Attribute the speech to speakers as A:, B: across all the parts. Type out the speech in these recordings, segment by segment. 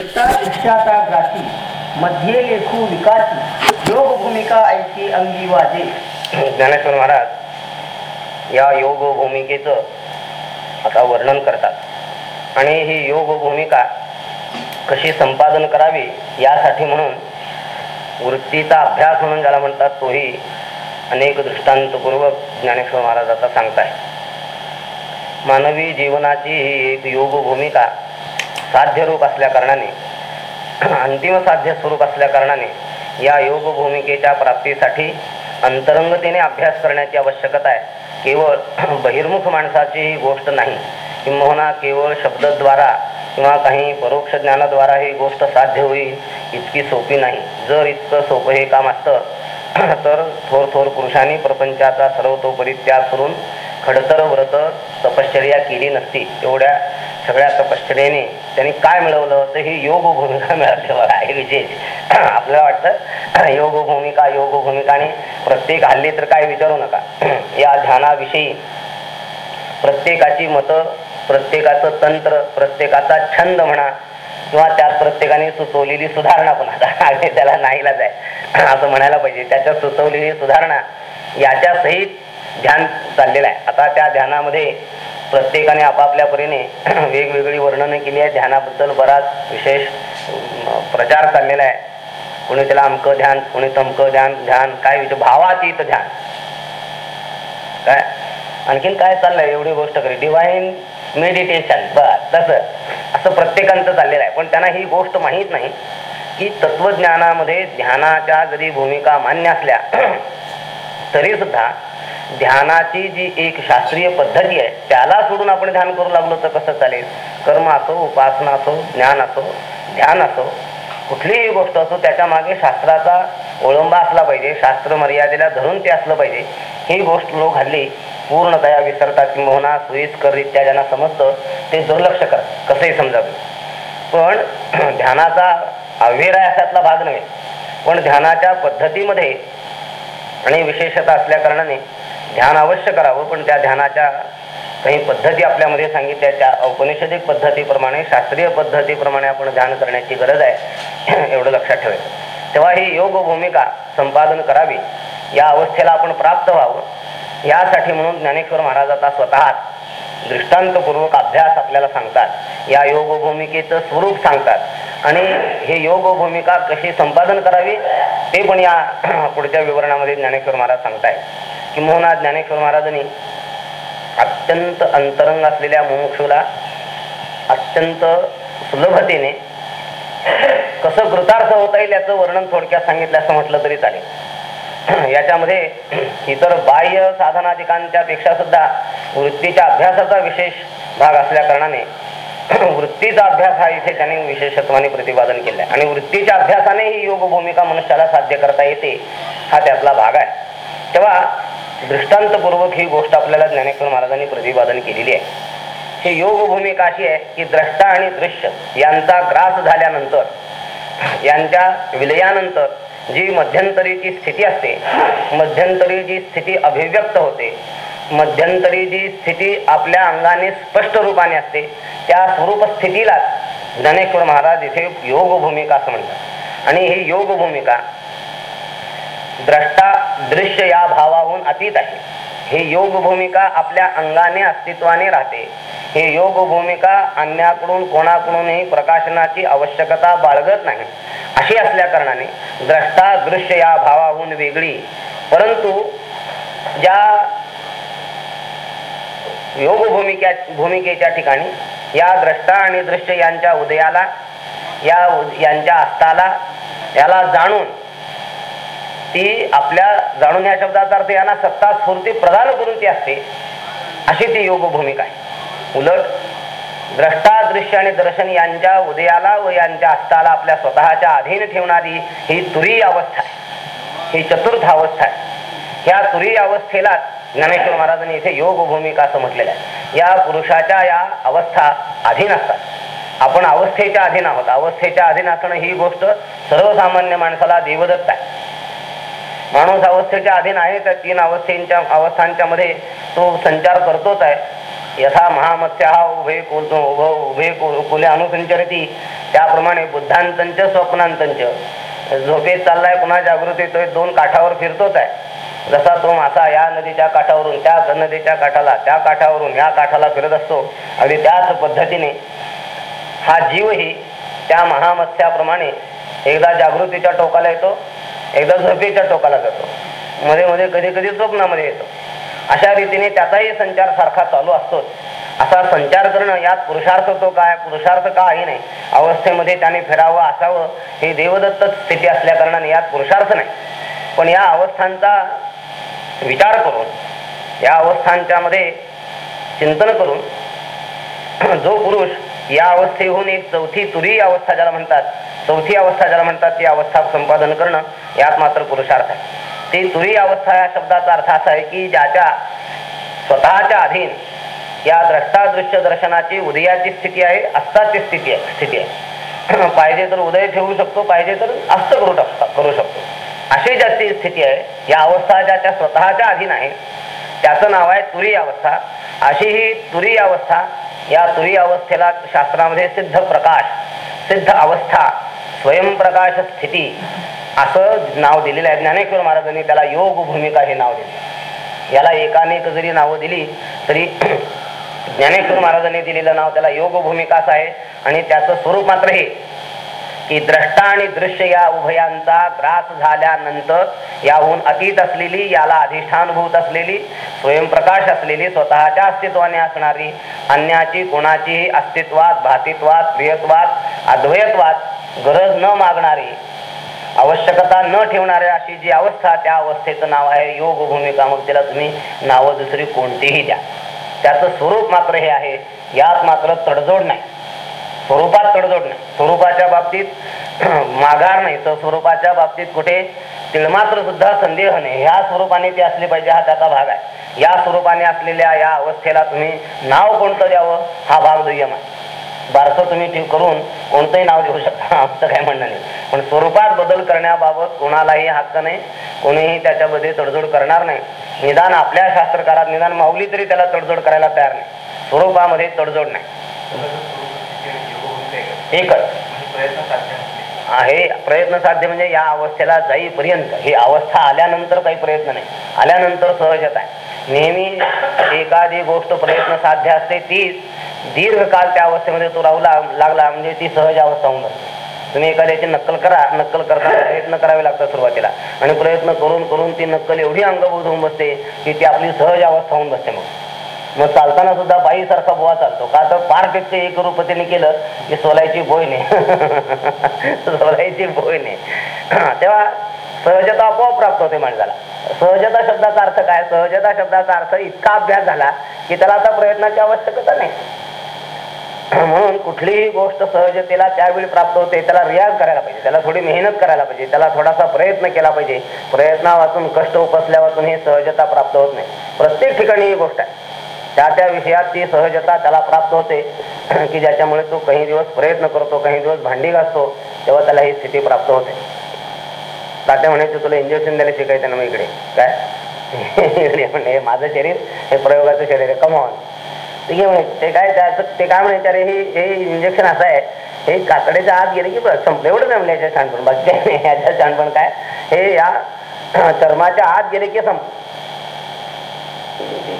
A: इच्छाता grassy मध्ये लेखू विकासी योग भूमिका ऐकी अंगी वाजे.
B: ज्ञानेश्वर महाराज या योग भूमिकेचं आता वर्णन करतात. आणि ही योग भूमिका कशी संपादन करावी यासाठी म्हणून वृत्तीचा अभ्यास म्हणून ज्याला म्हणतात तोही अनेक दृष्टांतपूर्वक ज्ञानेश्वर महाराज आता सांगताय मानवी जीवनाची ही एक योग भूमिका साध्य रूप असल्या कारणाने अंतिम साध्य स्वरूप असल्या कारणाने या योग भूमिकेच्या प्राप्तीसाठी अंतरंगतेने अभ्यास करण्याची आवश्यकता आहे. केवळ बहिर्मुख माणसाची ही गोष्ट नाही. किंबहुना केवळ शब्दद्वारा किंवा काही परोक्ष ज्ञानाद्वारा ही गोष्ट साध्य होईल इतकी सोपी नाही. जर इतकं सोपं हे काम असतं तर थोर थोर पुरुषांनी प्रपंचाचा सर्वतोपरी त्याग करून खडतर व्रत तपश्चर्या केली नसती. एवढ्या सगळ्या तपश्चर्याने त्यांनी काय मिळवलं तर ही योग भूमिका मिळाली बघा हे विशेष. आपल्याला वाटतं योग भूमिका योग भूमिका आणि प्रत्येक हल्ली तर काय विचारू नका. या ध्यानाविषयी प्रत्येकाची मतं प्रत्येकाचं तंत्र प्रत्येकाचा छंद म्हणा किंवा त्यात प्रत्येकाने सुचवलेली सुधारणा पण आता. अगदी त्याला नाहीलाच आहे असं म्हणायला पाहिजे. त्याच्या सुचवलेली सुधारणा याच्या सहित ध्यान चाललेलं आहे. आता त्या ध्यानामध्ये प्रत्येकाने आपापल्या परीने वेगवेगळी वर्णनं केली आहे. ध्यानाबद्दल बराच विशेष प्रचार चाललेला आहे. कोणी त्याला अमकं ध्यान कोणी तमकं ध्यान ध्यान काय विचार भावातीत ध्यान. काय? आणखीन काय चाललंय? एवढी गोष्ट करी. डिवाईन मेडिटेशन बस तसं. असं प्रत्येकांचं चाललेलं आहे. पण त्यांना ही गोष्ट माहीत नाही की तत्वज्ञानामध्ये ध्यानाच्या जरी भूमिका मान्य असल्या तरी सुद्धा ध्यानाची जी एक शास्त्रीय पद्धती आहे त्याला सोडून आपण ध्यान करू लागलो तर कसं चालेल? कर्म असो उपासना असो ज्ञान असो ध्यान असो कुठलीही गोष्ट असो त्याच्यामागे शास्त्राचा ओळंबा असला पाहिजे शास्त्र मर्यादेला धरून ते असलं पाहिजे. ही गोष्ट लोक हल्ली पूर्णतया विसरतात किंवा सोयीस्कररित्या ज्यांना समजतं ते दुर्लक्ष करतात. कसंही समजावे. पण ध्यानाचा अविराय असातला भाग नव्हे. पण ध्यानाच्या पद्धतीमध्ये आणि विशेषता असल्या कारणाने ध्यान अवश्य करावं पण त्या ध्यानाच्या काही पद्धती आपल्यामध्ये सांगितल्या त्या औपनिषदिक पद्धतीप्रमाणे शास्त्रीय पद्धतीप्रमाणे आपण ध्यान करण्याची गरज आहे. एवढं लक्षात ठेवायचं. तेव्हा ही योग भूमिका संपादन करावी या अवस्थेला आपण प्राप्त व्हावं. यासाठी म्हणून ज्ञानेश्वर महाराज आता स्वतः दृष्टांतपूर्वक अभ्यास आपल्याला सांगतात. या योग भूमिकेचं स्वरूप सांगतात. आणि हे योग भूमिका कशी संपादन करावी ते पण या पुढच्या विवरणामध्ये ज्ञानेश्वर महाराज सांगताय किंबहुना ज्ञानेश्वर महाराजांनी अत्यंत अंतरंग असलेल्या मुमुक्षूला अत्यंत सुलभतेने कसं कृतार्थ होता येईल याचं वर्णन थोडक्यात सांगितलं असं म्हटलं तरी चालेल. याच्यामध्ये इतर बाह्य साधनाधिकांच्या पेक्षा सुद्धा वृत्तीच्या अभ्यासाचा विशेष भाग असल्या कारणाने वृत्तीचा अभ्यास हा इथे त्याने विशेषत्वाने प्रतिपादन केलाय. आणि वृत्तीच्या अभ्यासाने ही योग भूमिका मनुष्याला साध्य करता येते हा त्यातला भाग आहे. तेव्हा दृष्टांतपूर्वक ही गोष्ट आपल्याला ज्ञानेश्वर महाराजांनी प्रतिपादन केलेली आहे. ही योग भूमिका अशी आहे की द्रष्टा आणि दृश्य यांचा ग्रास झाल्यानंतर यांच्या विलयानंतर जी मध्यंतरीची स्थिती असते मध्यंतरी जी स्थिती अभिव्यक्त होते मध्यंतरी जी स्थिती आपल्या अंगाने स्पष्ट रूपाने असते त्या स्वरूप स्थितीला ज्ञानेश्वर महाराज इथे योग भूमिका असं म्हणतात. आणि ही योग भूमिका द्रष्टा दृश्य या भावाहून अतीत आहे. हे योग भूमिका आपल्या अंगाने अस्तित्वाने राहते. हे योग भूमिका अन्याकडून कोणाकडूनही प्रकाशनाची आवश्यकता बाळगत नाही. अशी असल्या कारणाने द्रष्टा दृश्य या भावाहून वेगळी. परंतु ज्या योग भूमिका भूमिकेच्या ठिकाणी या द्रष्टा आणि दृश्य यांच्या उदयाला या उद- यांच्या अस्ताला याला जाणून ती आपल्या जाणून या शब्दाचा अर्थ यांना सत्ता स्फूर्ती प्रदान करून ती असते. अशी ती योग भूमिका आहे. उलट द्रष्टा दृश्य आणि दर्शन यांच्या उदयाला व यांच्या अस्ताला आपल्या स्वतःच्या अधीन ठेवणारी ही तुरी अवस्था आहे. ही चतुर्थ अवस्था आहे. ह्या तुरी अवस्थेला ज्ञानेश्वर महाराजांनी इथे योग भूमिका असं म्हटलेलं आहे. या पुरुषाच्या या अवस्था अधीन असतात. आपण अवस्थेच्या अधीन आहोत. अवस्थेच्या अधीन असणं ही गोष्ट सर्वसामान्य माणसाला देवदत्त आहे. माणूस अवस्थेच्या अधीन आहे त्या तीन अवस्थेच्या अवस्थांच्या मध्ये तो संचार करतोच आहे. यथा महामत्स्या उभे कुल उभे कुले अनुसंचरती. त्याप्रमाणे बुद्धांतंच स्वप्नांतंच. झोपेत चाललाय पुन्हा जागृत येतोय दोन काठावर फिरतोच आहे. जसा तो मासा या नदीच्या काठावरून त्या नदीच्या काठाला त्या काठावरून या काठाला फिरत असतो अगदी त्याच पद्धतीने. हा जीवही त्या महामत्स्याप्रमाणे एकदा जागृतीच्या टोकाला येतो. एकदा झोपेच्या टोकाला जातो. मध्ये मध्ये कधी कधी स्वप्नामध्ये येतो. अशा रीतीने त्याचाही संचार सारखा चालू असतोच. असा संचार करणं यात पुरुषार्थ तो काय? पुरुषार्थ काही नाही. अवस्थेमध्ये त्याने फिरावं असावं ही देवदत्त स्थिती असल्या कारणाने यात पुरुषार्थ नाही. पण या अवस्थांचा विचार करून या अवस्थांच्या मध्ये चिंतन करून जो पुरुष या अवस्थेहून एक चौथी तुरी अवस्था ज्याला म्हणतात चौथी अवस्था ज्याला म्हणतात ती अवस्था संपादन करणं यात मात्र पुरुषार्थ आहे. ती तुरी अवस्था या शब्दाचा अर्थ असा आहे की ज्याच्या स्वतःच्या अधीन या द्रष्टादृश्य दर्शनाची उदयाची स्थिती आहे अस्ताची स्थिती आहे स्थिती आहे. पाहिजे तर उदय ठेवू शकतो पाहिजे तर अस्त करू शकतो करू शकतो. अशी ज्याची स्थिती आहे या अवस्था ज्याच्या स्वतःच्या अधीन आहे त्याचं नाव आहे तुरी अवस्था. अशी ही तुरी अवस्था या तुरी अवस्थेला शास्त्रामध्ये सिद्ध प्रकाश सिद्ध अवस्था स्वयंप्रकाश स्थिती असं नाव दिलेलं आहे. ज्ञानेश्वर महाराजांनी त्याला योग भूमिका हे नाव दिले. याला एकानेक जरी नावं दिली तरी ज्ञानेश्वर महाराजांनी दिलेलं नाव त्याला योग भूमिका असं आहे. आणि त्याचं स्वरूप मात्र हे. की द्रष्टा आणि दृश्य या उभयांचा ग्रास झाल्यानंतर याहून अतीत असलेली याला अधिष्ठानभूत असलेली स्वयंप्रकाश असलेली स्वतःच्या अस्तित्वाने असणारी अन्याची कोणाचीही अस्तित्वात भातित्वात प्रियत्वात अद्वैत्वात गरज न मागणारी आवश्यकता न ठेवणाऱ्या अशी जी अवस्था त्या अवस्थेचं नाव आहे योग भूमिका. मग त्याला तुम्ही नावं दुसरी कोणतीही द्या. त्याचं स्वरूप मात्र हे आहे यात मात्र तडजोड नाही. स्वरूपात तडजोड. नाही स्वरूपाच्या बाबतीत माघार नाही तर स्वरूपाच्या बाबतीत कुठे तिळमात्र सुद्धा संदेह नाही. ह्या स्वरूपाने ते असले पाहिजे हा त्याचा भाग आहे. या स्वरूपाने असलेल्या या अवस्थेला तुम्ही नाव कोणतं द्यावं? हा भाग दुय्यम आहे. बारसं तुम्ही ठीक करून कोणतंही नाव देऊ शकता. आमचं काय म्हणणं नाही. पण स्वरूपात बदल करण्याबाबत कोणालाही हक्क नाही. कोणीही त्याच्यामध्ये तडजोड करणार नाही. निदान आपल्या शास्त्रकारात निदान माऊली तरी त्याला तडजोड करायला तयार नाही. स्वरूपामध्ये तडजोड नाही. एकच. आहे प्रयत्न साध्य म्हणजे या अवस्थेला जाईपर्यंत. ही अवस्था आल्यानंतर काही प्रयत्न नाही. आल्यानंतर सहजत आहे. नेहमी एखादी गोष्ट प्रयत्न साध्य असते तीच दीर्घकाल त्या अवस्थेमध्ये तो राहू लागला म्हणजे ती सहज अवस्था होऊन जाते. तुम्ही एखाद्याची नक्कल करा नक्कल करताना प्रयत्न करावे लागतात सुरुवातीला. आणि प्रयत्न करून करून ती नक्कल एवढी अंगभूत होऊन बसते की ती आपली सहज अवस्था होऊन बसते मग. मग चालताना सुद्धा बाईसारखा बुवा चालतो. का तर पार पेटते एक रुपतीने केलं की सोलायची बोयने सोलायची बोयने तेव्हा सहजता आपोआप प्राप्त होते माणसाला. सहजता शब्दाचा अर्थ काय? सहजता शब्दाचा अर्थ इतका अभ्यास झाला की त्याला आता प्रयत्नाची आवश्यकता नाही. म्हणून कुठलीही गोष्ट सहजतेला त्यावेळी प्राप्त होते त्याला रियाज करायला पाहिजे. त्याला थोडी मेहनत करायला पाहिजे. त्याला थोडासा प्रयत्न केला पाहिजे. प्रयत्ना वाचून कष्ट उपसल्या वाचून हे सहजता प्राप्त होत नाही. प्रत्येक ठिकाणी ही गोष्ट आहे. त्या त्या विषयात ती सहजता त्याला प्राप्त होते. की ज्याच्यामुळे तो काही दिवस प्रयत्न करतो काही दिवस भांडी घासतो तेव्हा त्याला ही स्थिती प्राप्त होते. तात्या म्हणायचं तुला इंजेक्शन द्यायला शिकायचं ना मग इकडे? काय? म्हणजे हे माझं शरीर हे प्रयोगाचं शरीर आहे कमॉन ठीक आहे म्हणे ते काय त्याचं ते काय म्हणायचं अरे हे हे इंजेक्शन असं आहे हे कातड्याच्या आत गेले की बस संपलं एवढं नाही म्हणलं याच्या छानपण बाकी काय नाही याच्या छानपण काय हे या चर्माच्या आत गेले की संप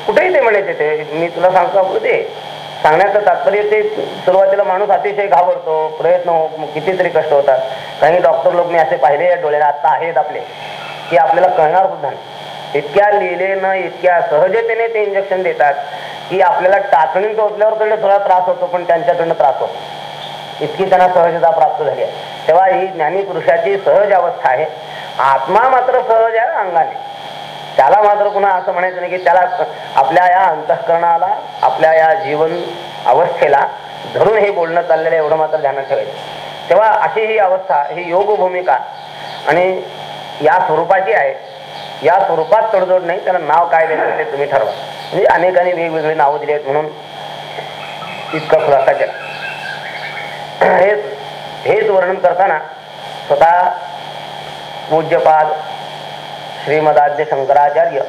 B: कुठेही ते म्हणायचे ते मी तुला सांगतो आपण ते सांगण्याचं तात्पर्य ते सुरुवातीला माणूस अतिशय घाबरतो प्रयत्न हो कितीतरी कष्ट होतात. काही डॉक्टर लोक मी असे पाहिले डोळ्याला आता आहेत आपले की आपल्याला कळणार सुद्धा नाही. इतक्या लिहिलेनं इतक्या सहजतेने ते इंजेक्शन देतात की आपल्याला टाचणी टोचल्यावर कडे थोडा त्रास होतो पण त्यांच्याकडनं त्रास होतो. इतकी त्यांना सहजता प्राप्त झाली आहे. तेव्हा ही ज्ञानी पुरुषाची सहज अवस्था आहे. आत्मा मात्र सहज आहे अंगाने. त्याला मात्र पुन्हा असं म्हणायचं नाही की त्याला आपल्या या अंतःकरणाला आपल्या या जीवन अवस्थेला धरून हे बोलणं चाललेलं आहे एवढं मात्र ध्यानात ठेवायचं. तेव्हा अशी ही अवस्था ही योग भूमिका आणि या स्वरूपाची आहे या स्वरूपात तडजोड नाही त्याला नाव काय द्यायचं ते तुम्ही ठरवा. म्हणजे अनेकांनी वेगवेगळी नावं दिली आहेत म्हणून इतका खुलासा केला. हेच हेच वर्णन करताना स्वतः पूज्यपाद श्रीमदाद्य शंकराचार्य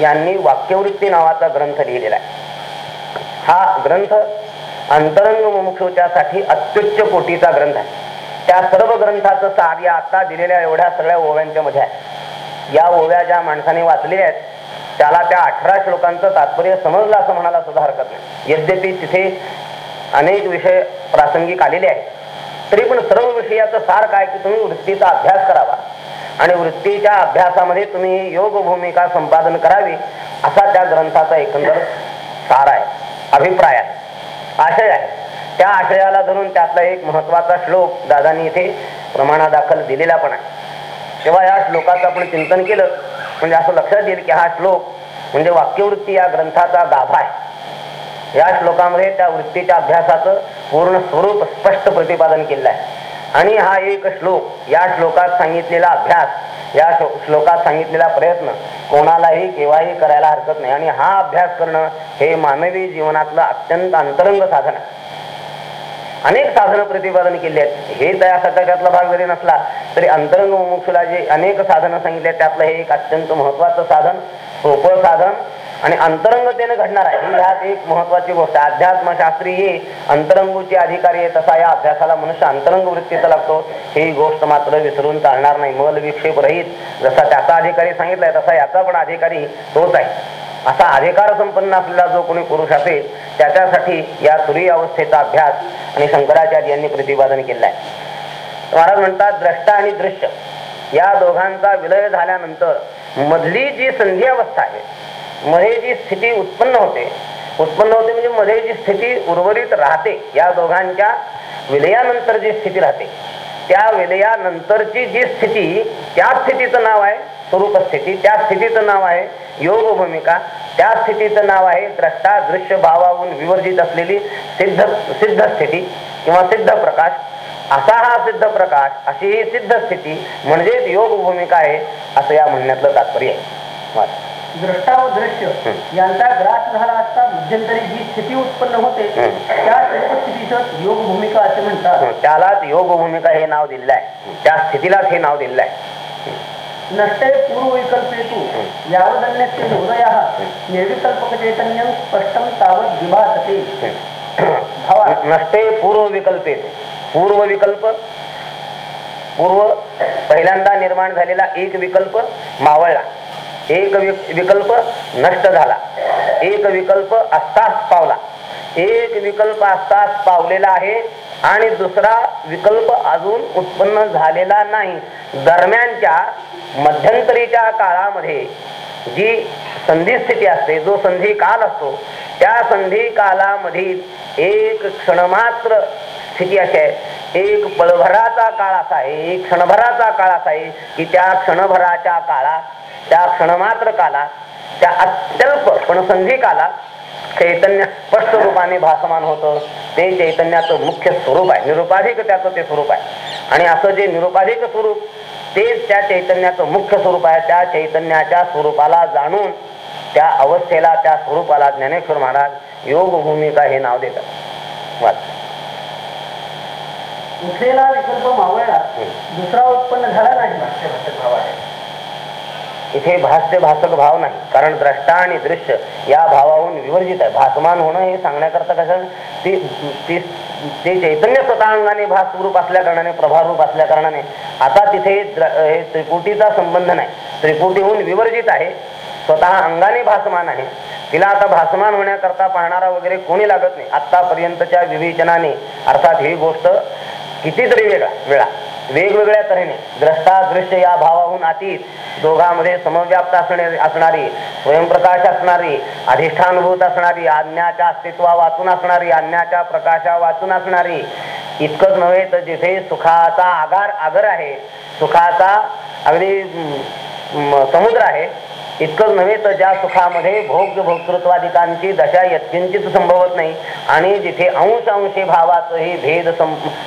B: यांनी वाक्यवृत्ती नावाचा ग्रंथ लिहिलेला आहे. हा ग्रंथ अंतरंग मुमुक्षुच्यासाठी अत्युच्च कोटीचा ग्रंथ आहे. त्या सर्व ग्रंथाचं सार या आता दिलेल्या एवढ्या सगळ्या ओव्यांच्या मध्ये आहे. या ओव्या ज्या माणसाने वाचलेल्या आहेत त्याला त्या अठरा श्लोकांचं तात्पर्य समजलं असं म्हणायला सुद्धा हरकत नाही. यद्यपि तिथे अनेक विषय प्रासंगिक आलेले आहेत तरी पण सर्व विषयाचं सार काय की तुम्ही वृत्तीचा अभ्यास करावा. आणि वृत्तीच्या अभ्यासामध्ये तुम्ही योग भूमिका संपादन करावी असा त्या ग्रंथाचा एकंदर सार आहे अभिप्राय आहे आशय आहे. त्या आशयाला धरून त्यातला एक महत्त्वाचा श्लोक दादानी इथे प्रमाणादाखल दिलेला पण आहे. तेव्हा या श्लोकाचं आपण चिंतन केलं म्हणजे असं लक्षात येईल की हा श्लोक म्हणजे वाक्यवृत्ती या ग्रंथाचा गाभा आहे. या श्लोकामध्ये त्या वृत्तीच्या अभ्यासाचं पूर्ण स्वरूप स्पष्ट प्रतिपादन केलेलं आहे. आणि हा एक श्लोक या श्लोकात सांगितलेला अभ्यास या श्लो- श्लोकात सांगितलेला प्रयत्न कोणालाही केव्हाही करायला हरकत नाही. आणि हा अभ्यास करणं हे मानवी जीवनातलं अत्यंत अंतरंग साधन आहे. अनेक साधनं प्रतिपादन केली आहेत. हे त्या त्यातला भाग जरी नसला तरी अंतरंग मुमुक्षुला जे अनेक साधनं सांगितली आहेत त्यातलं हे एक अत्यंत महत्वाचं साधन सोपं साधन आणि अंतरंगतेने घडणार आहे. ही ह्यात एक महत्वाची गोष्ट आहे. अध्यात्मशास्त्री हे अंतरंगूचे अधिकारी आहे तसा या अभ्यासाला मनुष्य अंतरंग वृत्तीचा लागतो. ही गोष्ट मात्र विसरून चालणार नाही. मल विक्षेप रहित जसा त्याचा अधिकारी सांगितलाय तसा याचा पण अधिकारी तोच आहे. असा अधिकार संपन्न असलेला जो कोणी पुरुष असेल त्याच्यासाठी या तुरी अवस्थेचा अभ्यास आणि शंकराचार्य यांनी प्रतिपादन केलेला आहे महाराज म्हणतात द्रष्टा आणि दृश्य. या दोघांचा विलय झाल्यानंतर मधली जी संधी अवस्था आहे मध्ये जी स्थिती उत्पन्न होते उत्पन्न होते म्हणजे मध्ये जी स्थिती उर्वरित राहते या दोघांच्या विलयानंतर जी स्थिती राहते त्या विलयानंतरची जी स्थिती त्या स्थितीचं नाव आहे स्वरूप स्थिती त्या स्थितीचं नाव आहे योग भूमिका त्या स्थितीचं नाव आहे द्रष्टा दृश्य भावाहून विवर्जित असलेली सिद्ध सिद्ध स्थिती किंवा सिद्ध प्रकाश. असा हा सिद्ध प्रकाश अशी ही सिद्ध स्थिती म्हणजेच योग भूमिका आहे असं या म्हणण्यातलं तात्पर्य आहे.
A: द्रष्टा व दृश्य यांचा ग्रास झाला असता मध्यंतरी जी स्थिती उत्पन्न होते. त्या सर्व स्थितीचं योग भूमिका असे म्हणतात.
B: त्यालाच योग भूमिका हे नाव दिलेलं आहे. त्या स्थितीलाच हे नाव दिलेलं आहे.
A: नष्टे पूर्व विकल्पेतु यावदन्यस्य हृदयः निर्विकल्पक चैतन्यं स्पष्टं तावत् विभासते. भावा
B: नसते पूर्व विकल्पे पूर्व विकल्प पूर्व पहिल्यांदा निर्माण झालेला एक विकल्प मावळला. एक विकल्प नष्ट झाला. एक विकल्प असताच पावला. एक विकल्प असताच पावलेला आहे आणि दुसरा विकल्प अजून उत्पन्न झालेला नाही. दरम्यानच्या मध्यंतरीच्या काळामध्ये जी संधी स्थिती असते जो संधी काल असतो त्या संधी कालामधील एक क्षणमात्र स्थिती अशी आहे. एक पळभराचा काळ असा आहे एक क्षणभराचा काळ असा आहे की त्या क्षणभराच्या काळात त्या क्षणमात्र कालात त्या अत्यल्प पण संधी कालात चैतन्य स्पष्ट रूपाने भासमान होतं. ते चैतन्याचं मुख्य स्वरूप आहे. निरुपाधिक त्याचं ते स्वरूप आहे. आणि असं जे निरुपाधिक स्वरूप तेच त्या चैतन्याचं मुख्य स्वरूप आहे. त्या चैतन्याच्या स्वरूपाला जाणून त्या अवस्थेला त्या स्वरूपाला ज्ञानेश्वर महाराज योग भूमिका हे नाव देतात.
A: उठलेला विकल्प मावळला दुसरा उत्पन्न झाला नाही
B: इथे भाष्य भासक भाव नाही. कारण द्रष्टा आणि दृश्य या भावाहून विवर्जित आहे. भासमान होणं हे सांगण्याकरता कसं ती ती ते चैतन्य स्वतः अंगाने असल्या कारणाने प्रभारूप असल्या कारणाने आता तिथे हे त्रिपुटीचा संबंध नाही. त्रिपुटीहून विवर्जित आहे. स्वतः अंगाने भासमान आहे. तिला आता भासमान होण्याकरता पाहणारा वगैरे कोणी लागत नाही. आतापर्यंतच्या विवेचनाने अर्थात ही गोष्ट कितीतरी वेगळा वेळा वेगवेगळ्या तऱ्हेने. द्रष्टा दृश्य या भावाहून अतीत दोघांमध्ये समव्याप्त असणे असणारी स्वयंप्रकाश असणारी अधिष्ठानभूत असणारी आज्ञाच्या अस्तित्वा वाचून असणारी आज्ञाच्या प्रकाशा वाचून असणारी. इतकंच नव्हे तर जिथे सुखाचा आगार आगर आहे सुखाचा अगदी समुद्र आहे इतकंच नव्हे तर ज्या सुखामध्ये भोग भोक्तृत्वादिकांची दशा यत्किंचित संभवत नाही आणि जिथे अंश अंशी भावाचंही भेद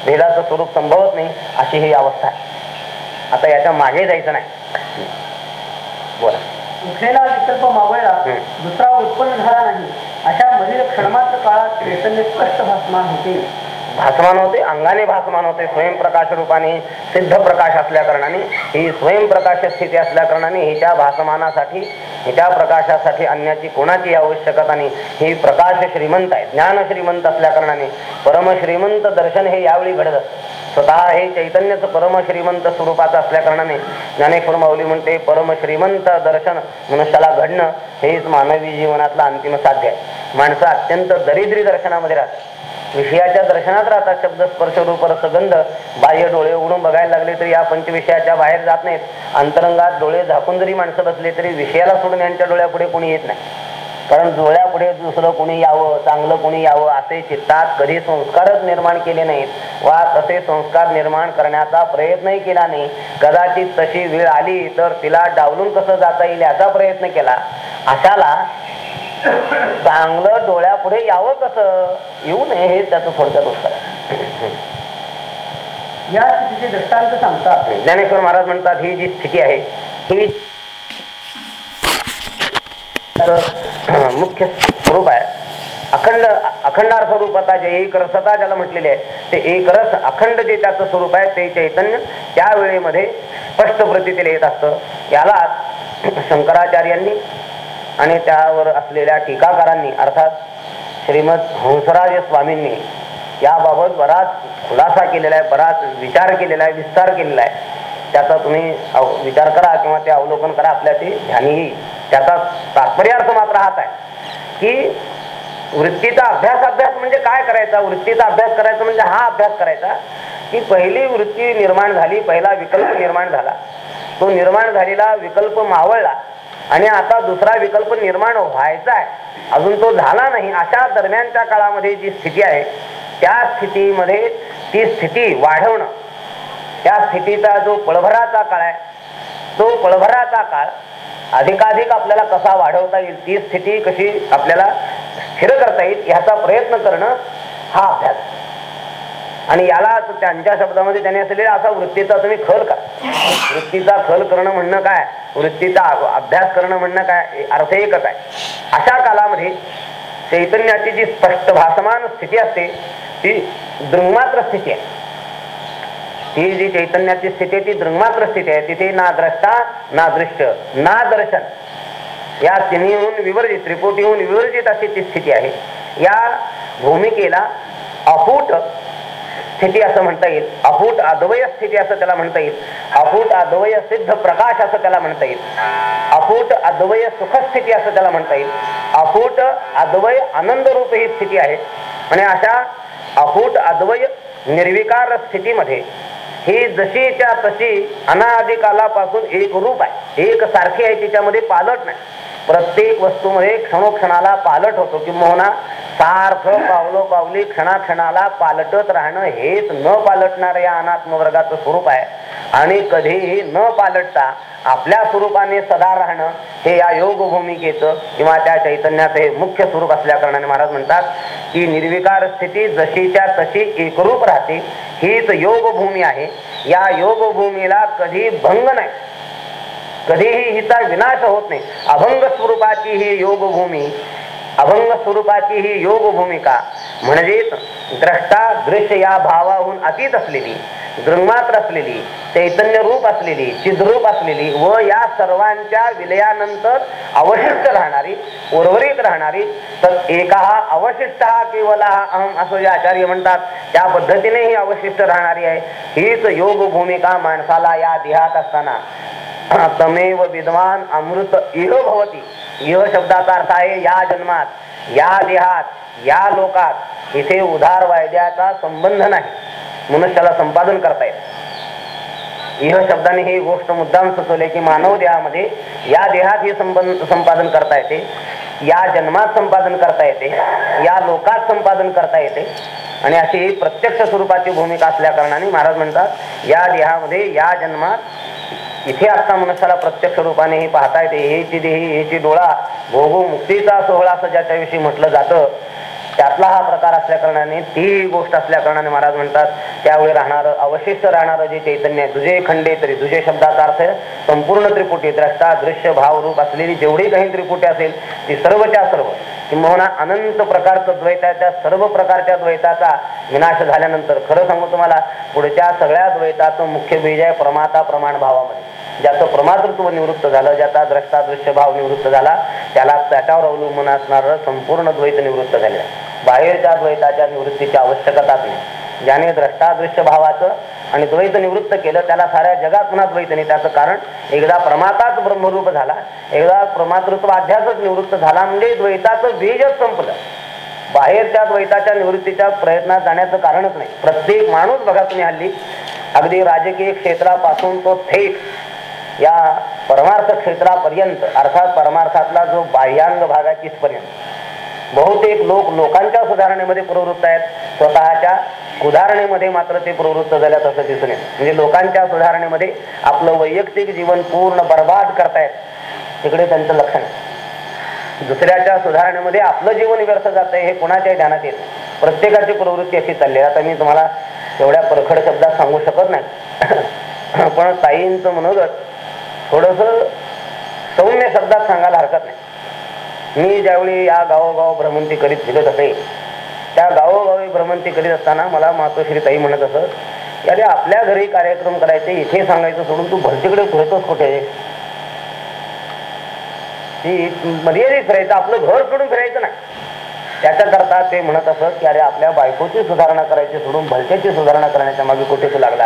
B: भेदाचं स्वरूप संभवत नाही अशी ही अवस्था आहे. आता याच्या मागे जायचं नाही. बोला.
A: उठलेला विकल्प मावळला. दुसरा उत्पन्न झाला नाही. अशा मधील क्षणमात्र काळात चैतन्य स्पष्ट भासमान होते.
B: भासमान होते अंगाने भासमान होते स्वयंप्रकाश रूपाने सिद्ध प्रकाश असल्या कारणाने ही स्वयंप्रकाश स्थिती असल्या कारणाने हिच्या भासमानासाठी त्या प्रकाशासाठी अन्याची कोणाची आवश्यकता नाही. ही प्रकाश श्रीमंत आहे ज्ञान श्रीमंत असल्या कारणाने परम श्रीमंत दर्शन हे यावेळी घडत स्वतः हे चैतन्यच परम श्रीमंत स्वरूपाचं असल्या कारणाने ज्ञानेश्वर माऊली म्हणते परम श्रीमंत दर्शन मनुष्याला घडणं हेच मानवी जीवनातलं अंतिम साध्य आहे. माणसं अत्यंत दरिद्री दर्शनामध्ये राहतात. विषयाच्या दर्शनात राहतात शब्द स्पर्श रूप रसगंध. बाह्य डोळे उघडून बघायला लागले तरी या पंचविषयाच्या बाहेर जात नाहीत. अंतरंगात डोळे झाकून जरी माणसं बसले तरी विषयाला सोडून यांच्या डोळ्यापुढे कोणी येत नाही. कारण डोळ्यापुढे दुसरं कोणी यावं चांगलं कोणी यावं असे चित्तात कधी संस्कारच निर्माण केले नाहीत. वा तसे संस्कार निर्माण करण्याचा प्रयत्नही केला नाही. कदाचित तशी वेळ आली तर तिला डावलून कसं जाता येईल याचा प्रयत्न केला. अशाला चांगलं डोळ्यापुढे यावं कसं? येऊ नये हे त्याचं थोडक्यात उत्तर आहे.
A: या स्थितीचे दृष्टांत सांगतात.
B: ज्ञानेश्वर महाराज म्हणतात ही जी स्थिती आहे ही मुख्य स्वरूप आहे. अखंड अखंडार स्वरूपता जे एक रसता ज्याला म्हटलेले आहे ते एक रस अखंड जे त्याचं स्वरूप आहे ते चैतन्य त्या वेळेमध्ये स्पष्ट प्रतीतील येत असतं. याला शंकराचार्यांनी आणि त्यावर असलेल्या टीकाकारांनी अर्थात श्रीमद हंसराज स्वामींनी याबाबत बराच खुलासा केलेला आहे बराच विचार केलेला आहे विस्तार केलेला आहे. त्याचा तुम्ही अव- विचार करा किंवा ते अवलोकन करा आपल्या ते ध्यानी येईल त्याचा तात्पर्यार्थ मात्र हाच आहे की वृत्तीचा अभ्यास अभ्यास म्हणजे काय करायचा? वृत्तीचा अभ्यास करायचा म्हणजे हा अभ्यास करायचा की पहिली वृत्ती निर्माण झाली पहिला विकल्प निर्माण झाला. तो निर्माण झालेला विकल्प मावळला. आणि आता दुसरा विकल्प निर्माण व्हायचा आहे. अजून तो झाला नाही. अशा दरम्यानच्या काळामध्ये जी स्थिती आहे त्या स्थितीमध्ये ती स्थिती वाढवणं त्या स्थितीचा जो पळभराचा काळ आहे तो पळभराचा काळ अधिकाधिक आपल्याला कसा वाढवता येईल ती स्थिती कशी आपल्याला स्थिर करता येईल ह्याचा प्रयत्न करणं हा अभ्यास. आणि याला त्यांच्या शब्दामध्ये त्यांनी असलेला असा वृत्तीचा तुम्ही खल करा. वृत्तीचा खल करणं म्हणणं काय? वृत्तीचा अभ्यास करणं म्हणणं काय? अर्थ एकच आहे. अशा कालामध्ये चैतन्याची जी स्पष्ट भासमान स्थिती असते ती दृंगमात्र स्थिती आहे. ही जी चैतन्याची स्थिती आहे ती दृंगमात्र स्थिती आहे. तिथे ना द्रष्टा ना दृश्य ना दर्शन. या तिन्हीहून विवर्जित त्रिपुटीहून विवर्जित अशी ती स्थिती आहे. या भूमिकेला अफूट स्थिती असं म्हणता येईल. अफूट अद्वय स्थिती असं त्याला म्हणता येईल. अफूट अद्वय सिद्ध प्रकाश असं त्याला म्हणता येईल. अफूट अद्वय सुखस्थिती असं त्याला म्हणता येईल. अफूट अद्वय आनंद रूप ही स्थिती आहे. आणि अशा अफूट अद्वय निर्विकार स्थितीमध्ये ही जशीच्या तशी अनादिकालापासून एक रूप आहे. एक सारखी आहे तिच्यामध्ये पालट नाही. प्रत्येक वस्तूमध्ये क्षणोक्षणाला पालट होतो. किंबहुना सारखं पावलो पावली क्षणाक्षणाला पालटत राहणं हेच न पालटणार या अनात्म वर्गाचं स्वरूप आहे. आणि कधीही न पालटता आपल्या स्वरूपाने सदा राहणं हे या योग भूमिकेचं किंवा त्या चैतन्याचं हे मुख्य स्वरूप असल्या कारणाने महाराज म्हणतात की निर्विकार स्थिती जशीच्या तशी एकरूप राहते हीच योग भूमी आहे. या योग भूमीला कधी भंग नाही. कधीही हिचा विनाश होत नाही. अभंग स्वरूपाची ही योग भूमी अभंग स्वरूपाची ही योग भूमिका म्हणजेच द्रष्टा दृश्य या भावाहून अतीत असलेली दृंगमात्र असलेली चैतन्य रूप असलेली चिद्रूप असलेली व या सर्वांच्या विलयानंतर अवशिष्ट राहणारी उर्वरित राहणारी तर एका हा अवशिष्ट हा केवळ हा अहम असं जे आचार्य म्हणतात त्या पद्धतीने ही अवशिष्ट राहणारी आहे. हीच योग भूमिका माणसाला या देहात असताना तमेव विद्वान अमृत इह भवती. इह शब्दाचा अर्थ आहे या जन्मात या देहात या लोकात. इथे उधार वायद्याचा संबंध नाही. मनुष्याला संपादन करता येत. इह शब्दाने ही गोष्ट मुद्दाम सुचवले की मानव देहामध्ये या देहात हे संबंध संपादन करता येते. या जन्मात संपादन करता येते. या लोकात संपादन करता येते. आणि अशी ही प्रत्यक्ष स्वरूपाची भूमिका असल्या कारणाने महाराज म्हणतात या देहामध्ये या जन्मात इथे आता मनुष्याला प्रत्यक्ष रूपाने हे पाहता येते. हेची देही हेची डोळा भोगू मुक्तीचा सोहळा असं ज्याच्याविषयी म्हटलं जातं त्यातला हा प्रकार असल्या कारणाने ती गोष्ट असल्या कारणाने महाराज म्हणतात त्यावेळी राहणारं अवशिष्ट राहणारं जे चैतन्य आहे दुजे खंडे तरी दुजे शब्दाचा अर्थ संपूर्ण त्रिपुटी द्रष्टा दृश्य भाव रूप असलेली जेवढी काही त्रिपुटी असेल ती सर्वच्या सर्व. किंबहुना अनंत प्रकारचं द्वैत आहे त्या सर्व प्रकारच्या द्वैताचा विनाश झाल्यानंतर खरं सांगू तुम्हाला पुढच्या सगळ्या द्वैताचं मुख्य बीज आहे प्रमाता प्रमाण भावामध्ये. ज्याचं प्रमातृत्व निवृत्त झालं ज्याचा द्रष्टा दृश्य भाव निवृत्त झाला त्याला त्याच्यावर अवलंबून असणारं संपूर्ण द्वैत निवृत्त झाले बाहेरच्या द्वैताच्या निवृत्तीची आवश्यकताच नाही. ज्याने द्रष्टादृश्य भावाचं आणि द्वैत निवृत्त केलं त्याला साऱ्या जगात पुन्हा द्वैत नाही. त्याचं कारण एकदा प्रमाताच ब्रह्मरूप झाला एकदा प्रमातृत्व अध्यासच निवृत्त झाला म्हणजे द्वैताचं बीजच संपलं. बाहेरच्या द्वैताच्या निवृत्तीच्या प्रयत्नात जाण्याचं कारणच नाही. प्रत्येक माणूस बघा तुम्ही हल्ली. अगदी राजकीय क्षेत्रापासून तो थेट या परमार्थ क्षेत्रापर्यंत अर्थात परमार्थातला जो बाह्यांग भागाची पर्यंत. बहुतेक लोक लोकांच्या सुधारणेमध्ये प्रवृत्त आहेत. स्वतःच्या सुधारणेमध्ये मात्र ते प्रवृत्त झाल्यात असं दिसून येत. म्हणजे लोकांच्या सुधारणेमध्ये आपलं वैयक्तिक जीवन पूर्ण बर्बाद करतायत. तिकडे त्यांचं लक्षण. आहे. दुसऱ्याच्या सुधारणेमध्ये आपलं जीवन व्यर्थ जात आहे हे कोणाच्याही ध्यानात येत प्रत्येकाची प्रवृत्ती अशी चालली आहे. आता मी तुम्हाला एवढ्या परखड शब्दात सांगू शकत नाही. पण ताईंचं मनोगत थोडस सौम्य शब्दात सांगायला हरकत नाही. मी ज्यावेळी या गावोगाव भ्रमंती करीत फिरत असे त्या गावोगावी भ्रमंती करीत असताना मला मातोश्री ताई म्हणत असत की अरे आपल्या घरी कार्यक्रम करायचे इथे सांगायचं सोडून तू भरतीकडे फिरतोस कुठे? ती मर्यादित फिरायचं आपलं घर सोडून फिरायचं नाही. त्याच्याकरता ते म्हणत असत की अरे आपल्या बायकोची सुधारणा करायची सोडून भलत्याची सुधारणा करण्याच्या मागे कुठे तू लागला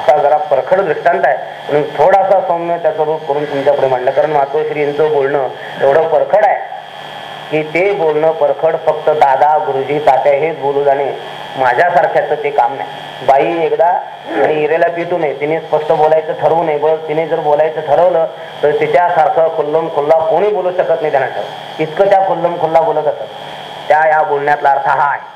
B: असा जरा परखड दृष्टांत आहे. म्हणून थोडासा सौम्य त्याचं रूप करून तुमच्यापुढे मांडलं. कारण मातोश्रींचं बोलणं एवढं परखड आहे की ते बोलणं परखड फक्त दादा गुरुजी तात्या हेच बोलू जाणे माझ्यासारख्याचं ते काम नाही. बाई एकदा आणि इरेला पिटू नये. तिने स्पष्ट बोलायचं ठरवू नये. बस तिने जर बोलायचं ठरवलं तर तिच्यासारखं खुल्लम खुल्ला कोणी बोलू शकत नाही त्यांना ठरव. इतकं त्या खुल्लम खुल्ला बोलत असत. त्या या बोलण्यातला अर्थ हा आहे.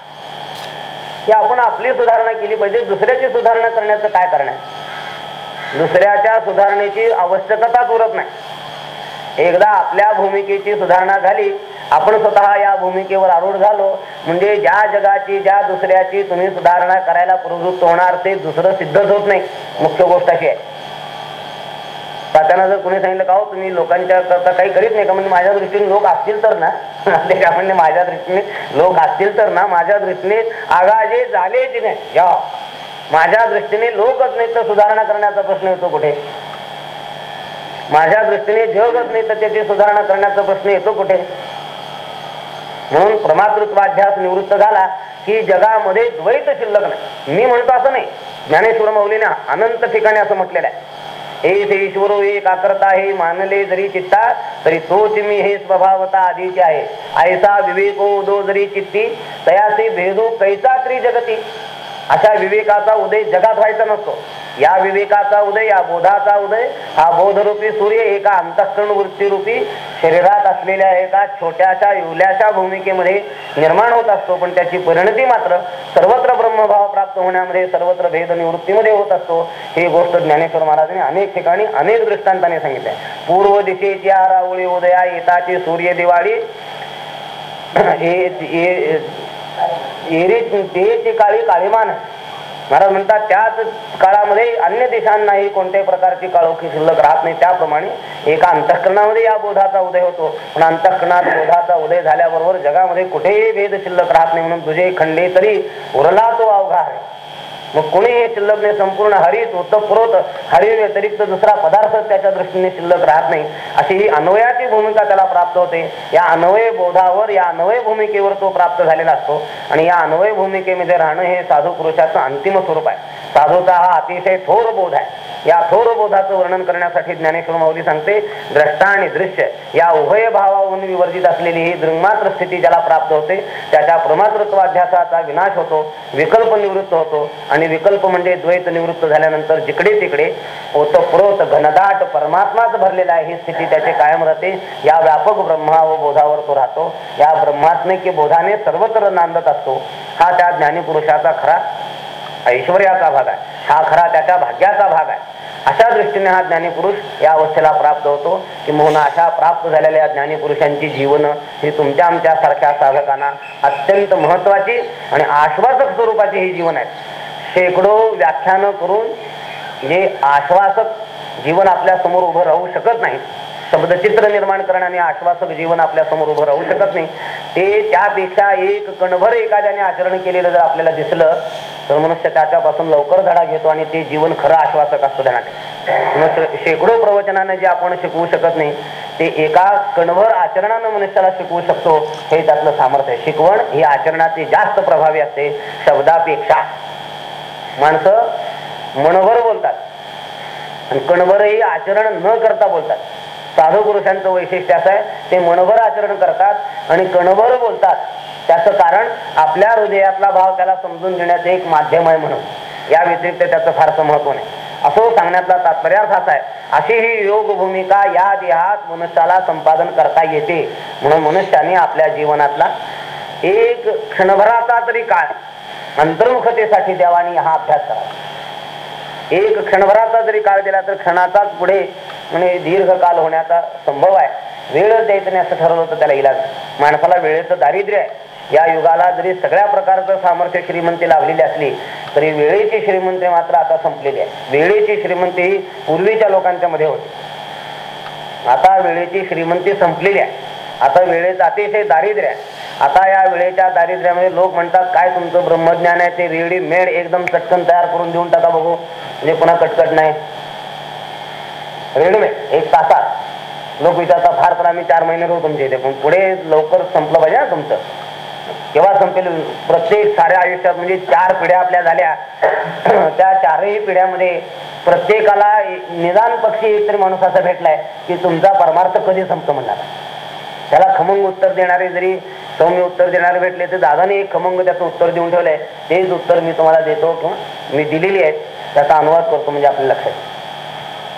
B: की आपण आपली सुधारणा केली पाहिजे दुसऱ्याची सुधारणा करण्याचं काय कारण आहे दुसऱ्याच्या सुधारणेची आवश्यकताच उरत नाही. एकदा आपल्या भूमिकेची सुधारणा झाली आपण स्वतः या भूमिकेवर आरूढ झालो म्हणजे ज्या जगाची ज्या दुसऱ्याची तुम्ही सुधारणा करायला प्रवृत्त होणार ते दुसरं सिद्धच होत नाही. मुख्य गोष्ट अशी आहे. त्यांना जर कोणी सांगितलं का हो तुम्ही लोकांच्या करता काही करीत नाही का? म्हणजे माझ्या दृष्टीने लोक असतील तर ना. ते का म्हणजे माझ्या दृष्टीने लोक असतील तर ना माझ्या दृष्टीने आगाजे झाले की नाही या. माझ्या दृष्टीने लोकच नाही तर सुधारणा करण्याचा प्रश्न येतो कुठे? माझ्या दृष्टीने जगच नाही तर त्याची सुधारणा करण्याचा प्रश्न येतो कुठे? म्हणून प्रमातृत्वाध्यास निवृत्त झाला की जगामध्ये द्वैत शिल्लक नाही. मी म्हणतो असं नाही. ज्ञानेश्वर मौलीने अनंत ठिकाणी असं म्हटलेलं आहे. हे ते ईश्वरो एक आकर्ता हे मानले जरी चित्ता तरी तोच मी हे स्वभावता आधीचे आहे. ऐसा विवेको दो जरी चित्ती तयासे भेदो कैसा तरी जगती? अशा विवेकाचा उदय जगात व्हायचा नसतो. या विवेकाचा उदय या बोधाचा उदय हा बोधरूपी सूर्य एका अंतःकरण वृत्तीरूपी शरीरात असलेल्या एका छोट्याशा युल्याशा भूमिकेमध्ये निर्माण होत असतो. पण त्याची परिणती मात्र सर्वत्र ब्रह्मभाव प्राप्त होण्यामध्ये सर्वत्र भेद निवृत्तीमध्ये होत असतो. ही गोष्ट ज्ञानेश्वर महाराजांनी अनेक ठिकाणी अनेक दृष्टांताने सांगितले पूर्व दिशेची आरावळी उदया येताची सूर्य दिवाळी काळी काळीमान. महाराज म्हणतात त्याच काळामध्ये अन्य देशांनाही कोणत्याही प्रकारची काळोखी शिल्लक राहत नाही. त्याप्रमाणे एका अंतःकरणामध्ये या बोधाचा उदय होतो. पण अंतःकरणात बोधाचा उदय झाल्याबरोबर जगामध्ये कुठेही भेद शिल्लक राहत नाही म्हणून तुझे खंडे तरी उरला तो अवघा आहे. मग कोणीही शिल्लक नाही संपूर्ण हरित उत्तप्रोत हरि व्यतिरिक्त दुसरा पदार्थ त्याच्या दृष्टीने शिल्लक राहत नाही. अशी ही अन्वयाची भूमिका त्याला प्राप्त होते. या अन्वय बोधावर या अन्वय भूमिकेवर तो प्राप्त झालेला असतो. आणि या अन्वय भूमिकेमध्ये राहणं हे साधू पुरुषाचं अंतिम स्वरूप आहे. साधूचा हा अतिशय थोर बोध आहे. या थोर बोधाचं वर्णन करण्यासाठी ज्ञानेश्वर माऊली सांगते द्रष्टा आणि दृश्य या उभय भावाहून विवर्जित असलेली ही दृंगमात्र स्थिती ज्याला प्राप्त होते त्याच्या प्रमातृत्वाध्यासाचा विनाश होतो विकल्प निवृत्त होतो. आणि विकल्प म्हणजे द्वैत निवृत्त झाल्यानंतर जिकडे तिकडे ओतप्रोत घनदाट परमात्माच भरलेला आहे ही स्थिती त्याचे कायम राहते. या व्यापक ब्रह्मा व बोधावर तो राहतो. या ब्रह्मात्मिक बोधाने सर्वत्र नांदत असतो. हा त्या ज्ञानीपुरुषाचा खरा ऐश्वर्याचा भाग आहे. हा खरा त्याच्या भाग्याचा भाग आहे. अशा दृष्टीने हा ज्ञानीपुरुष या अवस्थेला प्राप्त होतो की म्हणून अशा प्राप्त झालेल्या ज्ञानीपुरुषांची जीवन ही तुमच्या आमच्या सारख्या साधकांना अत्यंत महत्वाची आणि आश्वासक स्वरूपाची ही जीवन आहेत शेकडो व्याख्यानं करून जे आश्वासक जीवन आपल्यासमोर उभं राहू शकत नाही शब्दचित्र निर्माण करण्याने आश्वासक जीवन आपल्यासमोर उभं राहू शकत नाही. ते त्यापेक्षा एक कणभर एखाद्याने आचरण केलेलं जर आपल्याला दिसलं तर मनुष्य त्याच्यापासून लवकर धडा घेतो आणि ते जीवन खरं आश्वासक असतं ध्यानात मनुष्य शेकडो प्रवचनाने जे आपण शिकवू शकत नाही ते एका कणभर आचरणानं मनुष्याला शिकवू शकतो हे त्यातलं सामर्थ्य आहे. शिकवण ही आचरणाची जास्त प्रभावी असते शब्दापेक्षा. माणसं मनभर बोलतात. आणि कणभरही आचरण न करता बोलतात. साधू पुरुषांचं वैशिष्ट्य असं आहे ते मनभर आचरण करतात आणि कणभर बोलतात. त्याचं कारण आपल्या हृदयातला भाव त्याला समजून घेण्याचं एक माध्यम आहे म्हणून. या व्यतिरिक्त त्याचं फारसं महत्त्व नाही. असं सांगण्यातला तात्पर्य अर्थ असा आहे अशी ही योग भूमिका या देहात मनुष्याला संपादन करता येते. म्हणून मनुष्याने आपल्या जीवनातला एक क्षणभराचा तरी काळ अंतर्मुखतेसाठी देवानी हा अभ्यास करावा. एक क्षणभराचा जरी काळ दिला तर क्षणाचाच पुढे म्हणजे दीर्घकाल होण्याचा संभव आहे. वेळच द्यायचं नाही असं ठरवलं होतं त्याला इलाज. माणसाला वेळेचं दारिद्र्य आहे. या युगाला जरी सगळ्या प्रकारचं सामर्थ्य श्रीमंती लाभलेली असली तरी वेळेची श्रीमंती मात्र आता संपलेली आहे. वेळेची श्रीमंती ही पूर्वीच्या लोकांच्या मध्ये होती. आता वेळेची श्रीमंती संपलेली आहे. आता वेळेचं अतिशय दारिद्र्य. आहे आता या वेळेच्या दारिद्र्यामध्ये लोक म्हणतात काय तुमचं ब्रह्मज्ञान आहे? ते रेडीमेड एकदम चटकन तयार करून देऊन टाका बघू. म्हणजे पुन्हा कटकट नाही. रेडीमेड एक तासात. लोक विचारतात फार तर आम्ही चार महिने करू तुमच्या इथे. पण पुढे लवकर संपलं पाहिजे ना तुमचं? केव्हा संपेल? प्रत्येक साऱ्या आयुष्यात म्हणजे चार पिढ्या आपल्या झाल्या. त्या चारही पिढ्यामध्ये प्रत्येकाला निदान पक्षी एक तरी माणूस असा भेटलाय की तुमचा परमार्थ कधी संपतो म्हणणार? त्याला खमंग उत्तर देणारे जरी सौम्य उत्तर देणारे भेटले तर दादाने एक खमंग त्याचं उत्तर देऊन ठेवलंय. तेच उत्तर मी तुम्हाला देतो किंवा मी दिलेली आहे. त्याचा अनुवाद करतो म्हणजे आपल्या लक्षात.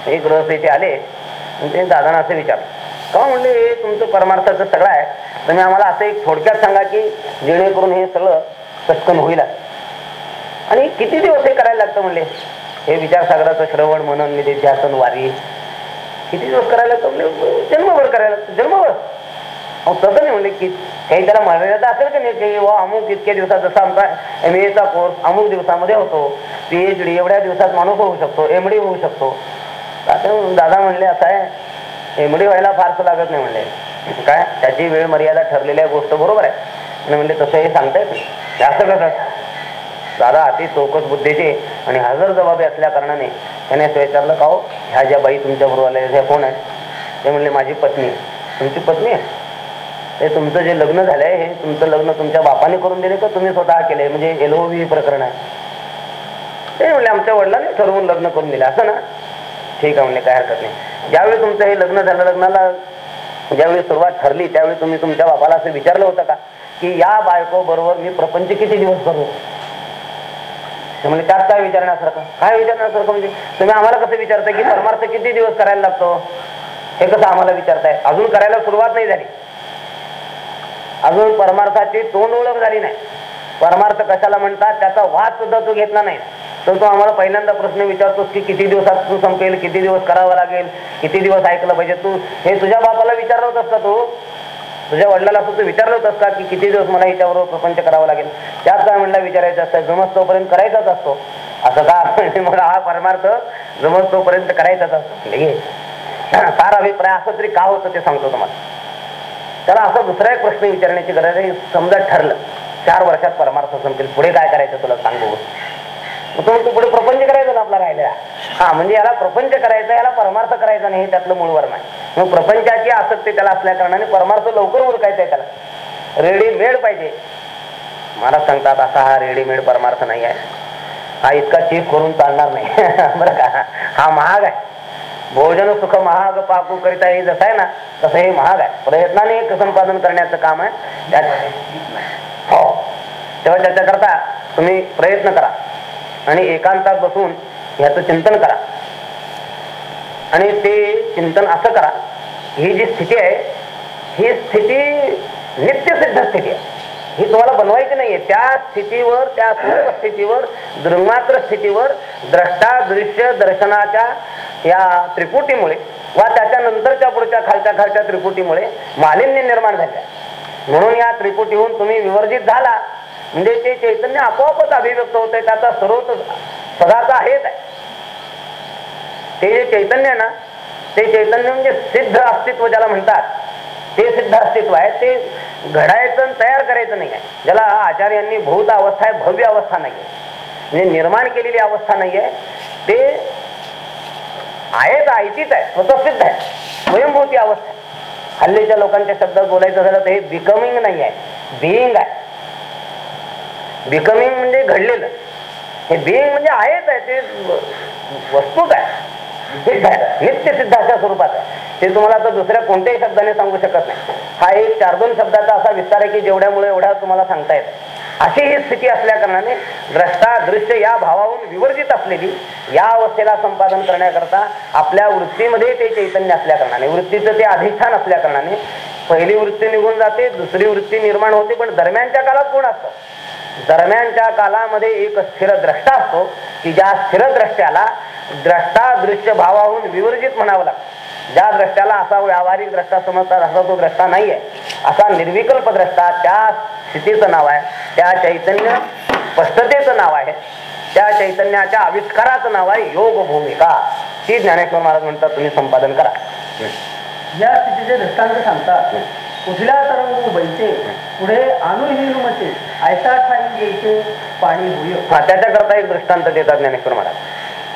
B: एक रस इथे आले ते दादाने असं विचारलं. का म्हणले हे तुमचं परमार्थाचं सगळं आहे. तुम्ही आम्हाला असं एक थोडक्यात सांगा की जेणेकरून हे सगळं पटकन होईल. आणि किती दिवस हे करायला लागतं म्हणले? हे विचारसागराचं श्रवण मनन निधिध्यासन वारी. किती दिवस करायला लागतं म्हणले? जन्मभर करायला लागतं. जन्मभर. अहो तसं नाही म्हणले की काही त्याला मर्यादा असेल का नाही की वा अमुक इतक्या दिवसात जसा आमचा एम एचा कोर्स अमुक दिवसामध्ये होतो. पी एच डी एवढ्या दिवसात माणूस होऊ शकतो एम डी होऊ शकतो. आता दादा म्हणले असं आहे. एम डी व्हायला फारसं लागत नाही म्हणले. काय? त्याची वेळ मर्यादा ठरलेल्या गोष्ट बरोबर आहे. आणि म्हणले तसं हे सांगता येत नाही जास्त कसं दादा अति चौकस बुद्धीचे आणि हजर जबाबी असल्या कारणाने त्याने असं विचारलं का हो ह्या ज्या बाई तुमच्या बरोबर आल्या कोण आहे? ते म्हणले माझी पत्नी तुमची पत्नी आहे? ते तुमचं जे लग्न झालंय हे तुमचं लग्न तुमच्या बापाने करून दिले का तुम्ही स्वतः केले म्हणजे एल प्रकरण आहे. ते म्हणले आमच्या वडिलांनी ठरवून लग्न करून दिलं. असं ना? ठीक आहे म्हणले काय हरकत नाही. ज्यावेळी तुमचं हे लग्न झालं लग्नाला ज्यावेळी सुरुवात ठरली त्यावेळी तुम्ही तुमच्या बापाला असं विचारलं होतं का? की या बायको बरोबर मी प्रपंच किती दिवस करू? म्हणजे त्यात काय विचारण्यासारखं? काय विचारण्यासारखं म्हणजे? तुम्ही आम्हाला कसं विचारताय की परमार्थ किती दिवस करायला लागतो? हे कसं आम्हाला विचारताय? अजून करायला सुरुवात नाही झाली. अजून परमार्थाची तोंड ओळख झाली नाही. परमार्थ कशाला म्हणतात? त्याचा वाद सुद्धा तू घेतला नाही. तर तो आम्हाला पहिल्यांदा प्रश्न विचारतोस की किती दिवसात तू संपेल किती दिवस करावा लागेल किती दिवस ऐकलं पाहिजे तू? हे तुझ्या बापाला विचारलं होतस का तू? तुझ्या वडिलाला असं तू विचारलं होतस का की किती दिवस मला हिच्याबरोबर प्रपंच करावा लागेल? त्यात काय म्हणला विचारायचं असतं? जमत तोपर्यंत करायचाच असतो. असं का? म्हणजे मला हा परमार्थ जमत तोपर्यंत करायचाच असतो. म्हणजे फार अभिप्राय असं तरी का होतं ते सांगतो तुम्हाला. त्याला असा दुसरा एक प्रश्न विचारण्याची गरज आहे. समजा ठरलं चार वर्षात परमार्थ संपेल पुढे काय करायचं तुला सांगू मग तो म्हणतो, पुढे प्रपंच करायचं ना आपला राहिलेला? हा म्हणजे याला प्रपंच करायचा याला परमार्थ करायचा नाही हे त्यातलं मूळ वर्ण आहे. मग प्रपंचाची आसक्ती त्याला असल्या कारणाने परमार्थ लवकर उरकायचा आहे त्याला. रेडीमेड पाहिजे. मला सांगतात असा हा रेडीमेड परमार्थ नाही आहे. हा इतका चेक करून चालणार नाही. बरं का? हा महाग आहे. भोजन सुख महाग पाकू करिता हे जसं आहे ना तसं हे महाग आहे. प्रयत्नाने एक संपादन करण्याचं काम आहे. त्यात हो. तेव्हा त्याच्याकरता तुम्ही प्रयत्न करा. आणि एकांतात बसून याचं चिंतन करा. आणि ते चिंतन असं करा ही जी स्थिती आहे ही स्थिती नित्यसिद्ध स्थिती आहे. ही तुम्हाला बनवायची नाहीये त्या स्थितीवर त्या सर्व स्थितीवर दृंगमात्र स्थितीवर द्रष्टा दृश्य दर्शनाच्या या त्रिपुटीमुळे वा त्याच्या नंतरच्या पुढच्या खालच्या खालच्या त्रिपुटीमुळे मालिन्य निर्माण झाले. म्हणून या त्रिपुटीहून तुम्ही विवर्जित झाला. म्हणजे ते चैतन्य आपोआपच अभिव्यक्त होते त्याचा स्रोत सदाचा हेच आहे. ते जे चैतन्य ना ते चैतन्य म्हणजे सिद्ध अस्तित्व ज्याला म्हणतात ते सिद्ध अस्तित्व आहे. ते घडायचं तयार करायचं नाही आहे. ज्याला आचार्यांनी भूत अवस्था आहे भव्य अवस्था नाही आहे. म्हणजे निर्माण केलेली अवस्था नाही आहे. ते आहे तर आयतीच आहे. स्वतःसिद्ध आहे. स्वयंभूती अवस्था आहे. हल्लीच्या लोकांच्या शब्दात बोलायचं झालं तर हे बिकमिंग नाही आहे. बिईंग आहे. बिकमिंग म्हणजे घडलेलं. हे बिईंग म्हणजे आहेच आहे. ते वस्तूच आहे. सिद्ध आहे. नित्य सिद्धाच्या स्वरूपात आहे. ते तुम्हाला आता दुसऱ्या कोणत्याही शब्दाने सांगू शकत नाही. हा एक चार दोन शब्दाचा असा विस्तार आहे की जेवढ्यामुळे एवढ्या तुम्हाला सांगता येत अशी ही स्थिती असल्या कारणाने द्रष्टा दृश्य या भावाहून विवर्जित असलेली या अवस्थेला संपादन करण्याकरता आपल्या वृत्तीमध्ये ते चैतन्य असल्या कारणाने वृत्तीचं ते अधिष्ठान असल्या कारणाने पहिली वृत्ती निघून जाते दुसरी वृत्ती निर्माण होते पण दरम्यानच्या काळात कोण असतं? दरम्यानच्या कालामध्ये एक स्थिर द्रष्टा असतो की ज्या स्थिर द्रष्ट्याला द्रष्टा दृश्य भावाहून विवर्जित म्हणावं लागतं. ज्या द्रष्ट्याला असा व्यावहारिक द्रष्टा समजतात असा तो द्रष्टा नाही आहे असा निर्विकल्प द्रष्टा त्या स्थितीचं नाव आहे त्या चैतन्य स्पष्टतेचं नाव आहे त्या चैतन्याच्या आविष्काराचं नाव आहे योग भूमिका ती ज्ञानेश्वर महाराज म्हणतात तुम्ही संपादन करा.
A: या स्थितीचे दृष्टांत सांगतात. कुठल्या तरंग बैसे पुढे आणूही मते ऐसा ठाई जैसे पाणी होय.
B: हा त्याच्याकरता एक दृष्टांत देतात ज्ञानेश्वर महाराज.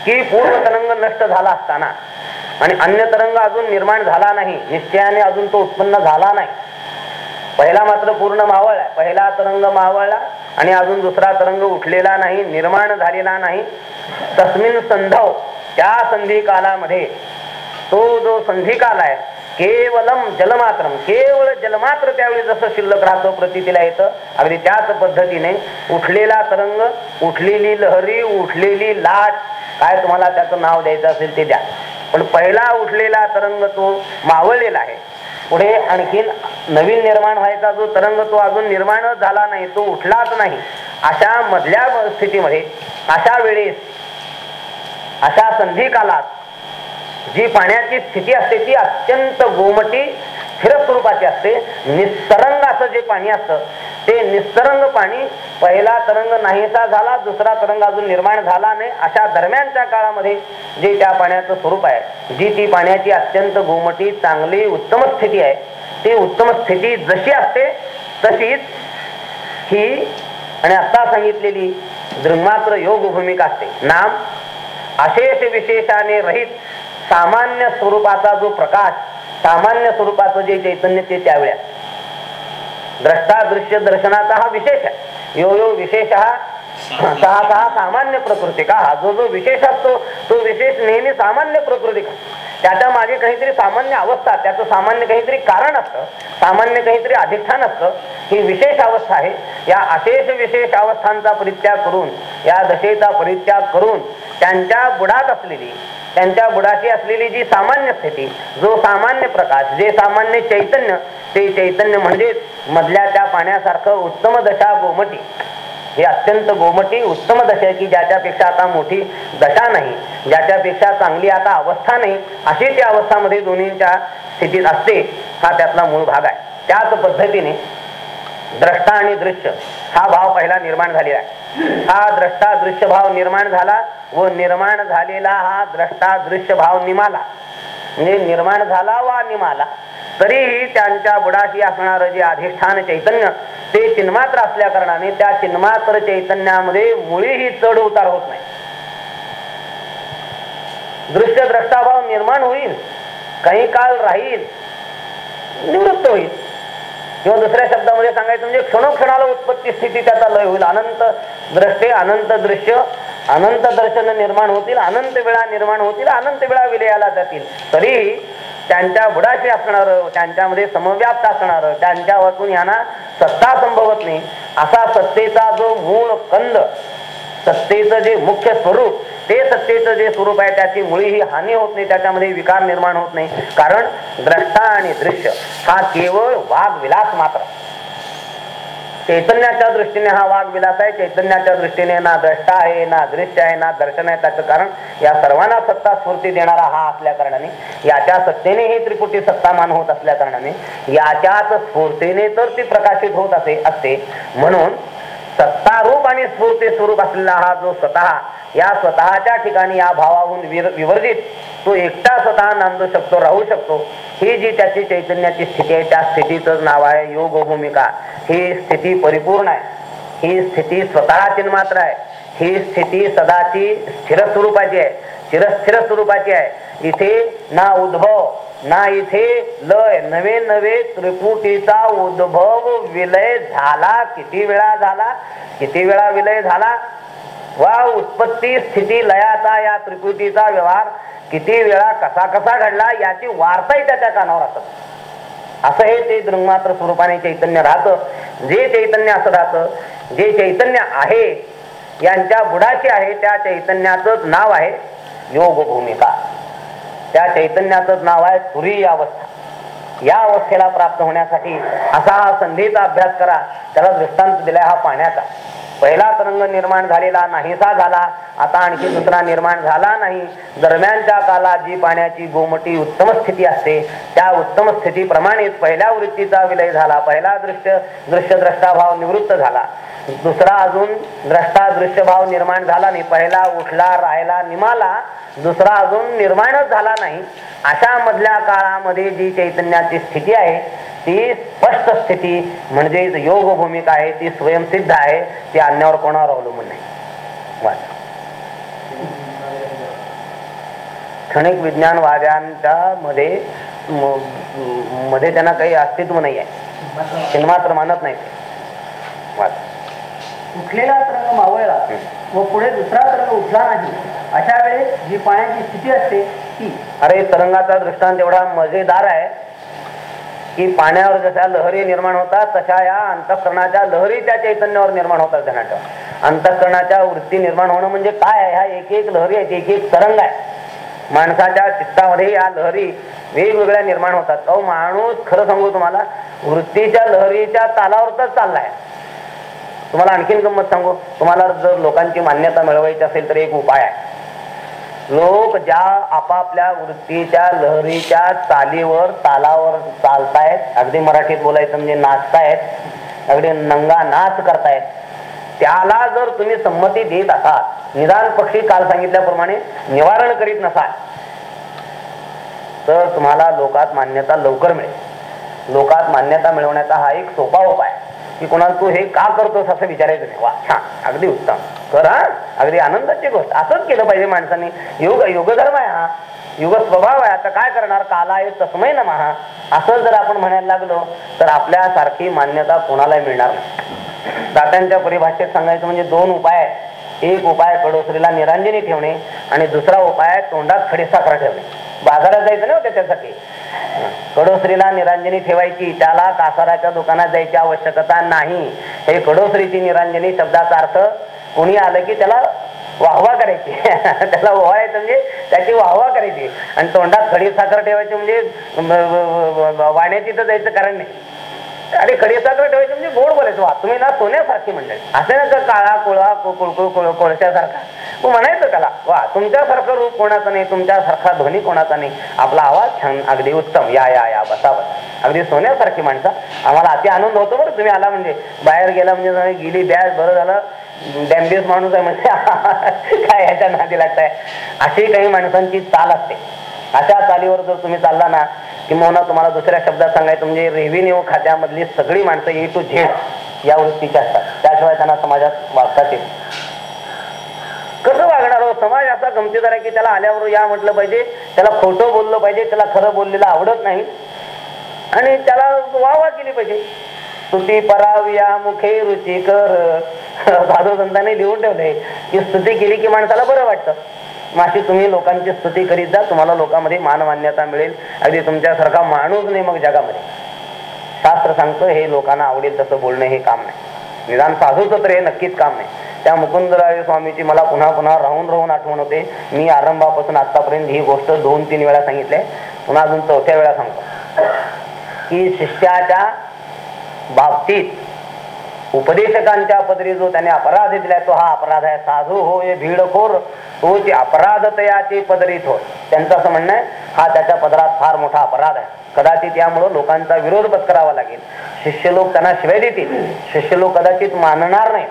B: की पूर्ण तरंग नष्ट झाला असताना आणि अन्य तरंग अजून निर्माण झाला नाही निश्चयाने अजून तो उत्पन्न झाला नाही. पहिला मात्र पूर्ण मावळला पहिला तरंग मावळला आणि अजून दुसरा तरंग उठलेला नाही निर्माण झालेला नाही. तस्मिन संधव त्या संधी कालामध्ये तो जो संधी काल आहे केवलम जलमात्र केवळ जलमात्र त्यावेळी जसं शिल्लक राहतं प्रतीला येतं अगदी त्याच पद्धतीने उठलेला तरंग उठलेली लहरी उठलेली लाट काय तुम्हाला त्याचं नाव द्यायचं असेल ते द्या. पण पहिला उठलेला तरंग तो मावळलेला आहे. पुढे आणखीन नवीन निर्माण व्हायचा जो तरंग तो अजून निर्माण झाला नाही तो उठलाच नाही. अशा मधल्या स्थितीमध्ये अशा वेळेस अशा संधी कालात जी पाण्याची स्थिती असते ती अत्यंत गोमटी स्थिर स्वरूपाची असते. निस्तरंग असं जे पाणी असतं ते निस्तरंग पाणी पहिला तरंग नाहीसा झाला दुसरा तरंग अजून निर्माण झाला नाही. अशा दरम्यानच्या काळामध्ये जे त्या पाण्याचं स्वरूप आहे जी ती पाण्याची अत्यंत गोमटी चांगली उत्तम स्थिती आहे ती उत्तम स्थिती जशी असते तशीच ही आणि आता सांगितलेली दृंगमात्र योग भूमिका असते. नाम अशेष विशेषाने रहित सामान्य स्वरूपाचा जो प्रकाश सामान्य स्वरूपाचं जे चैतन्य ते त्यावेळेस. द्रष्टा दृश्य दर्शनाचा हा विशेष आहे. यो यो विशेष हा सहा सहा सामान्य प्रकृती का? हा जो जो विशेष असतो तो विशेष नेहमी सामान्य प्रकृती का? त्याच्यामागे काहीतरी सामान्य अवस्था त्याचं सामान्य काहीतरी कारण असतं सामान्य काहीतरी अधिष्ठान असतं ही विशेष अवस्था आहे. या अशेष विशेष अवस्थांचा परित्याग करून या दशेचा परित्याग करून त्यांच्या बुडात असलेली त्यांच्या बुडाशी असलेली जी सामान्य स्थिती जो सामान्य प्रकाश जे सामान्य चैतन्य ते चैतन्य म्हणजेच मधल्या त्या पाण्यासारखं उत्तम दशा गोमटी ही अत्यंत गोमटी उत्तम दशा आहे की ज्याच्यापेक्षा आता मोठी दशा नाही ज्याच्यापेक्षा चांगली आता अवस्था नाही अशी त्या अवस्थामध्ये दोन्हीच्या स्थितीत असते हा त्यातला मूळ भाग आहे. त्याच पद्धतीने द्रष्टा आणि दृश्य हा भाव पहिला निर्माण झालेला आहे. हा द्रष्टा दृश्य भाव निर्माण झाला व निर्माण झालेला हा द्रष्टा दृश्य भाव निमाला. म्हणजे निर्माण झाला वा निमाला. तरीही त्यांच्या बुडाशी असणारं जे अधिष्ठान चैतन्य ते चिन्मात्र असल्या कारणाने त्या चिन्मात्र चैतन्यामध्ये मुळीही चढ उतार होत नाही. दृश्य द्रष्टाभाव निर्माण होईल काही काळ राहील निवृत्त होईल. किंवा दुसऱ्या शब्दामध्ये सांगायचं म्हणजे क्षणोक्षणाला उत्पत्ती स्थिती त्याचा लय होईल. अनंत द्रष्टे अनंत दृश्य अनंत दर्शन निर्माण होतील अनंत वेळा निर्माण होतील अनंत वेळा विलयाला जातील. तरी त्यांच्या बुडाशी असणार त्यांच्यामध्ये समव्याप्त असणार त्यांच्यापासून यांना सत्ता संभवत नाही. असा सत्तेचा जो मूळ कंद सत्तेचं जे मुख्य स्वरूप ते सत्तेचं जे स्वरूप आहे त्याची मुळीही हानी होत नाही त्याच्यामध्ये विकार निर्माण होत नाही. कारण द्रष्टा आणि दृश्य हा केवळ वाघ विलास मात्र. चैतन्याच्या दृष्टीने हा वाघ विलास आहे. चैतन्याच्या दृष्टीने ना द्रष्टा आहे ना दृश्य आहे ना दर्शन आहे. त्याचं कारण या सर्वांना सत्ता स्फूर्ती देणारा हा असल्या कारणाने याच्या सत्तेने ही त्रिपुटी सत्तामान होत असल्या कारणाने याच्याच स्फूर्तीने तर ती प्रकाशित होत असे असते. म्हणून सत्तारूप आणि स्फूर्ती स्वरूप असलेला हा जो स्वतः या स्वतःच्या ठिकाणी या भावाहून विर- विवर्जित तो एकटा स्वतः नांदू शकतो राहू शकतो. ही जी त्याची चैतन्याची स्थिती आहे त्या स्थितीचं नाव आहे योग भूमिका ही स्थिती परिपूर्ण आहे. ही स्थिती स्वतः चिन्मात्र आहे. ही स्थिती सदाची स्थिर स्वरूपाची आहे. चिरस्थिर स्वरूपाची आहे. इथे ना उद्भव ना इथे लय. नवे नवे त्रिपुटीचा उद्भव विलय झाला. किती वेळा झाला? किती वेळा विलय झाला? वा उत्पत्ती स्थिती लयाचा या त्रिपुटीचा व्यवहार किती वेळा कसा कसा घडला याची वार्ताही त्याच्या कानावर असत. असं हे ते दृंगमात्र स्वरूपाने चैतन्य राहतं. जे चैतन्य असं राहतं जे चैतन्य आहे यांच्या बुडाचे आहे त्या चैतन्याचंच नाव आहे. योग भूमिका. त्या चैतन्याच नाव आहे तुरी अवस्था. या अवस्थेला प्राप्त होण्यासाठी असा हा संधीचा अभ्यास करा त्याला दृष्टांत दिलाय हा पाण्याचा. पहिला तरंग निर्माण झालेला नाहीसा झाला. आता आणखी दुसरा निर्माण झाला नाही. दरम्यानच्या कालात जी पाण्याची गोमटी उत्तम स्थिती असते त्या उत्तम स्थितीप्रमाणेच पहिल्या वृत्तीचा विलय झाला. पहिला दृश्य दृश्य द्रष्टाभाव निवृत्त झाला. दुसरा अजून द्रष्टा दृश्यभाव निर्माण झाला नाही. पहिला उठला राहिला निमाला दुसरा अजून निर्माणच झाला नाही. अशा मधल्या काळामध्ये जी चैतन्याची स्थिती आहे ती स्पष्ट स्थिती म्हणजे योग भूमिका आहे ती स्वयंसिद्ध आहे ती अन्यावर कोणावर अवलंबून नाही. वाचा. क्षणिक विज्ञानवाद्यांच्या मध्ये मध्ये त्यांना काही अस्तित्व नाही आहे चिन्मात्र मानत नाही.
A: उठलेला तरंग मावळला व पुढे दुसरा तरंग उठला नाही. अशा वेळेस जी पाण्याची स्थिती असते ती.
B: अरे तरंगाचा दृष्टांत एवढा मजेदार आहे की पाण्यावर जशा लहरी निर्माण होतात तशा या अंतःकरणाच्या लहरी त्या चैतन्यावर निर्माण होतात ध्यानाच्या अंतःकरणाच्या वृत्ती निर्माण होणं म्हणजे काय आहे? ह्या एक एक लहरी आहेत एक एक तरंग आहे. माणसाच्या चित्तामध्ये या लहरी वेगवेगळ्या निर्माण होतात. अहो माणूस खरं सांगू तुम्हाला वृत्तीच्या लहरीच्या तालावरच चाललाय. तुम्हाला आणखीन गंमत सांगू? तुम्हाला जर लोकांची मान्यता मिळवायची असेल तर एक उपाय आहे. लोक ज्या आपापल्या वृत्तीच्या लहरीच्या चालीवर तालावर चालतायत अगदी मराठीत बोलायचं म्हणजे नाचतायत अगदी नंगा नाच करतायत त्याला जर तुम्ही संमती देत असाल निदान पक्षी काल सांगितल्याप्रमाणे निवारण करीत नसाल तर तुम्हाला लोकात मान्यता लवकर मिळेल. लोकात मान्यता मिळवण्याचा हा एक सोपा उपाय आहे. की कोणाला तू हे का करतोस असं विचारायचं नाही. वा छान. अगदी उत्तम. कर अगदी आनंदाची गोष्ट. असंच केलं पाहिजे माणसाने. योग योगधर्म आहे हा. युग स्वभाव आहे. आता काय करणार? काला आहे तसमय ना महा असं जर आपण म्हणायला लागलो तर आपल्यासारखी मान्यता कोणालाही मिळणार नाही. दात्यांच्या परिभाषेत सांगायचं म्हणजे दोन उपाय एक उपाय कडोसरीला निरांजनी ठेवणे आणि दुसरा उपाय तोंडात खडीसाखर ठेवणे. बाजारात जायचं नाही हो त्याच्यासाठी. कडोसरीला निरांजनी ठेवायची त्याला कासाराच्या दुकानात जायची आवश्यकता नाही. हे कडोसरीची निरांजनी शब्दाचा अर्थ कोणी आलं की त्याला वाहवा करायची. त्याला ओवाळायचं म्हणजे त्याची वाहवा करायची. आणि तोंडात खडी साखर ठेवायची म्हणजे वाण्याची तर जायचं कारण नाही. आणि खडीसाखर ठेवायची म्हणजे गोड बोलायचं. वा तुम्ही ना सोन्यासारखी म्हणजे असं ना का काळा कोळा को- कुळकुळ कोळ- कोळशासारखा. तू म्हणायचं त्याला वा तुमच्यासारखं रूप कोणाचं नाही तुमच्यासारखा ध्वनी कोणाचा नाही. आपला आवाज छान अगदी उत्तम. या या या बसा बसा. अगदी सोन्यासारखी माणसं. आम्हाला अति आनंद होतो बरं तुम्ही आला म्हणजे. बाहेर गेला म्हणजे गेली बॅस बरं झालं. डॅम्बियस माणूस आहे म्हणजे. काय ह्याच्या नादी लागताय? अशी काही माणसांची चाल असते. अशा चालीवर जर तुम्ही चालला ना किंवा तुम्हाला दुसऱ्या शब्दात सांगायचं म्हणजे रेव्हेन्यू खात्यामधली सगळी माणसं ए टू झेड या वृत्तीची असतात. त्याशिवाय त्यांना समाजात वागतात येत कसं वागणार हो? समाज असा गमतीदार आहे की त्याला आल्यावर या म्हटलं पाहिजे त्याला खोटं बोललं पाहिजे त्याला खरं बोललेलं आवडत नाही. आणि त्याला वाहवा केली पाहिजे. स्तुती पराव या मुखे रुचिकर साधू संतांनी लिहून ठेवले की स्तुती केली की माणसाला बरं वाटतं. मग अशी तुम्ही लोकांची स्तुती करीत जा तुम्हाला लोकांमध्ये मानमान्यता मिळेल. अगदी तुमच्यासारखा माणूस नाही मग जगामध्ये. शास्त्र सांगतं हे लोकांना आवडेल तसं बोलणं हे काम नाही. निदान साधूचं तर हे नक्कीच काम नाही. त्या मुकुंदराय स्वामीची मला पुन्हा पुन्हा राहून राहून आठवण होते. मी आरंभापासून आतापर्यंत ही गोष्ट दोन तीन वेळा सांगितले पुन्हा अजून चौथ्या वेळा सांगतो. की शिष्याच्या बाबतीत उपदेशकांच्या पदरी जो त्याने अपराध दिलाय तो हा अपराध आहे. साधू हो हे भीडखोर अपराध अपराधतयाची पदरीत हो त्यांचं असं म्हणणं आहे हा त्याच्या पदरात फार मोठा अपराध आहे. कदाचित यामुळं लोकांचा विरोध पत्करावा लागेल. शिष्य लोक त्यांना शिवाय देतील. शिष्य लोक कदाचित मानणार नाही.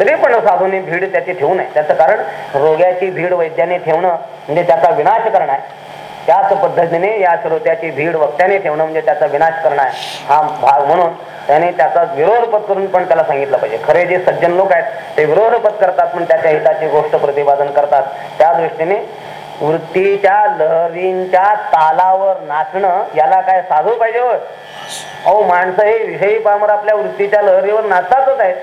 B: तरी पण साधूने भीड त्याची ठेवू नये. त्याचं कारण रोग्याची भीड वैद्याने ठेवणं म्हणजे त्याचा विनाश करणं आहे. त्याच पद्धतीने या श्रोत्याची भीड वक्त्याने ठेवणं म्हणजे त्याचा विनाश करणं आहे. हा भाग म्हणून त्याने त्याचा विरोधपत करून पण त्याला सांगितलं पाहिजे. खरे जे सज्जन लोक आहेत ते विरोधपद करतात पण त्याच्या हिताची गोष्ट प्रतिपादन करतात. त्या दृष्टीने वृत्तीच्या लहरींच्या तालावर नाचणं याला काय साधू पाहिजे होय? अहो माणसं हे विषयी पामर आपल्या वृत्तीच्या लहरीवर नाचतातच आहेत.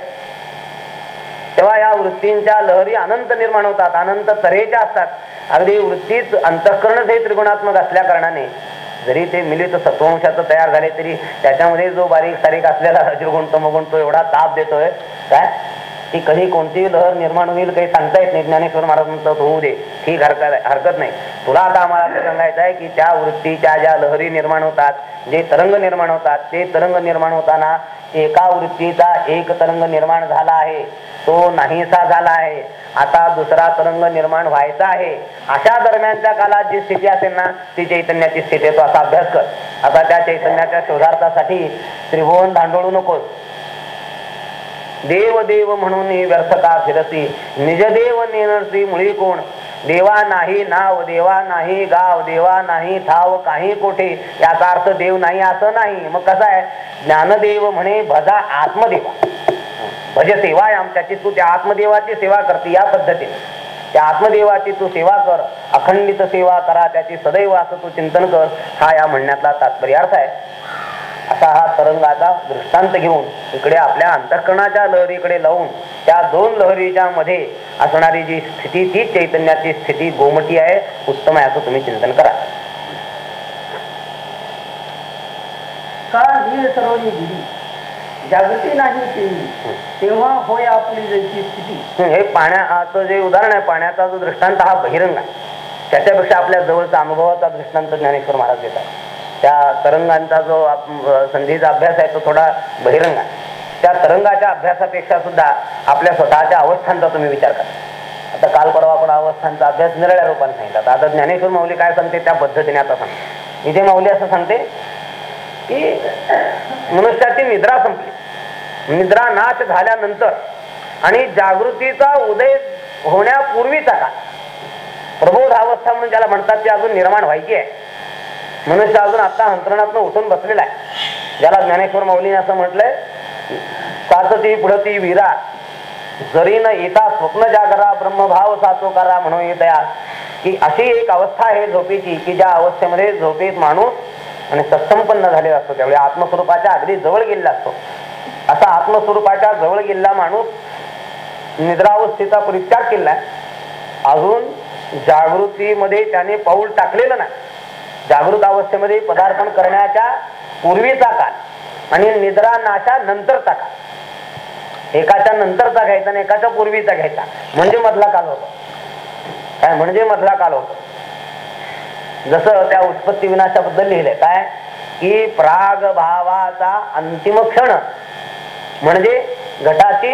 B: तेव्हा या वृत्तींच्या लहरी अनंत निर्माण होतात अनंत तऱ्हेच्या असतात. अगदी वृत्तीच अंतःकरणच हे त्रिगुणात्मक असल्या कारणाने जरी ते मिलित सत्वंशाचं तयार झाले तरी त्याच्यामध्ये जो बारीक सारीक असलेला रजगुण तमगुण तो एवढा ताप देतोय. काय? ती कधी कोणतीही लहर निर्माण होईल काही सांगता येत नाही. ज्ञानेश्वर महाराज म्हणतात होऊ दे ठीक हरकत हरकत नाही. तुला आता आम्हाला असं सांगायचं आहे की त्या वृत्तीच्या ज्या लहरी निर्माण होतात जे तरंग निर्माण होतात ते तरंग निर्माण होताना एका वृत्तीचा एक तरंग निर्माण झाला आहे. तो नाहीसा झाला आहे. आता दुसरा तरंग निर्माण व्हायचा आहे. अशा दरम्यानच्या काळात जी स्थिती असेल ना ती चैतन्याची स्थिती तो असा अभ्यास कर. आता त्या चैतन्याच्या शोधार्थासाठी त्रिभुवन धांडोळू नकोस. देव देव म्हणून व्यर्थ का फिरसी? निज देव नेनसी मुळी कोण? देवा नाही नाव देवा नाही गाव देवा नाही ठाव काही कोठे? याचा अर्थ देव नाही असं नाही. मग कसं आहे? ज्ञानदेव म्हणे भजा आत्मदेवा. भज सेवा आहे आमच्याची. तू त्या आत्मदेवाची सेवा करते या पद्धतीने. त्या आत्मदेवाची तू सेवा कर. अखंडित सेवा करा. त्याची सदैव असं तू चिंतन कर. हा या म्हणण्यातला तात्पर्य अर्थ आहे. असा हा तरंगाचा दृष्टांत घेऊन इकडे आपल्या अंतःकरणाच्या लहरीकडे लावून त्या दोन लहरीच्या मध्ये असणारी जी स्थिती ती चैतन्याची स्थिती गोमटी आहे उत्तम आहे असं तुम्ही चिंतन करा.
A: जागृती नाही केली तेव्हा होय आपली स्थिती.
B: हे पाण्याचं जे उदाहरण आहे पाण्याचा जो दृष्टांत हा बहिरंग आहे. त्याच्यापेक्षा आपल्या जवळचा अनुभवाचा दृष्टांत ज्ञानेश्वर महाराज देतात त्या तरंगांचा जो संधीचा अभ्यास आहे तो थोडा बहिरंग आहे. त्या तरंगाच्या अभ्यासापेक्षा सुद्धा आपल्या स्वतःच्या अवस्थांचा तुम्ही विचार करा. आता काल परवा आपण अवस्थांचा अभ्यास निरळ्या रूपाने सांगितला. आता ज्ञानेश्वर माऊली काय सांगते त्या पद्धतीने आता सांगते. इथे माऊली असं सांगते की मनुष्याची निद्रा संपली. निद्रा नाश झाल्यानंतर आणि जागृतीचा उदय होण्यापूर्वीचा काळ. प्रबोध अवस्था म्हणून ज्याला म्हणतात ती अजून निर्माण व्हायची आहे. मनुष्य अजून आता अंतरणातनं उठून बसलेला आहे. ज्याला ज्ञानेश्वर माऊलीने असं म्हटलंय साचती पुढती वीरा जरी न येता स्वप्न जागरा ब्रह्मभाव साचो करा म्हणून येतया की अशी एक अवस्था आहे झोपेची की ज्या अवस्थेमध्ये झोपेत माणूस आणि सत्संपन्न झालेला असतो त्यावेळी आत्मस्वरूपाच्या अगदी जवळ गेलेला असतो. असा आत्मस्वरूपाच्या जवळ गेलेला माणूस निद्रावस्थेचा परित्याग केलाय अजून जागृतीमध्ये त्याने पाऊल टाकलेलं नाही. जागृत अवस्थेमध्ये पदार्पण करण्याच्या पूर्वीचा काळ आणि निद्रा नाशा नंतरचा काळ एकाच्या नंतरचा घ्यायचा आणि एकाच्या पूर्वीचा घ्यायचा. म्हणजे मधला काल होतो. काय म्हणजे मधला काल होतो? जसं त्या उत्पत्ती विनाशाबद्दल लिहिलंय. काय? की प्राग भावाचा अंतिम क्षण म्हणजे घटाची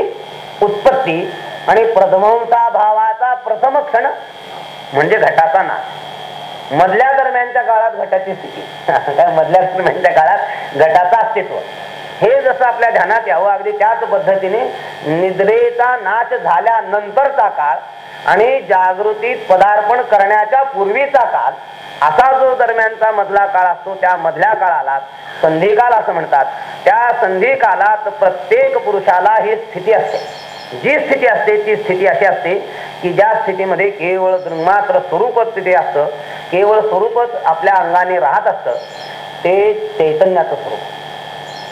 B: उत्पत्ती आणि प्रथमता भावाचा प्रथम क्षण म्हणजे घटाचा नाश. मधल्या दरम्यानच्या काळात घटाची स्थिती. काय मधल्या दरम्यानच्या काळात गटाचं अस्तित्व. हे जसं आपल्या ध्यानात यावं अगदी त्याच पद्धतीने निद्रेचा नाश झाल्यानंतरचा काळ आणि जागृतीत पदार्पण करण्याच्या पूर्वीचा काळ असा जो दरम्यानचा मधला काळ असतो त्या मधल्या काळाला संधिकाल असं म्हणतात. त्या संधी काळात प्रत्येक पुरुषाला ही स्थिती असते. जी स्थिती असते ती स्थिती अशी असते की ज्या स्थितीमध्ये केवळ मात्र स्वरूपच तिथे असतं केवळ स्वरूपच आपल्या अंगाने राहत असतं ते चैतन्याचं स्वरूप.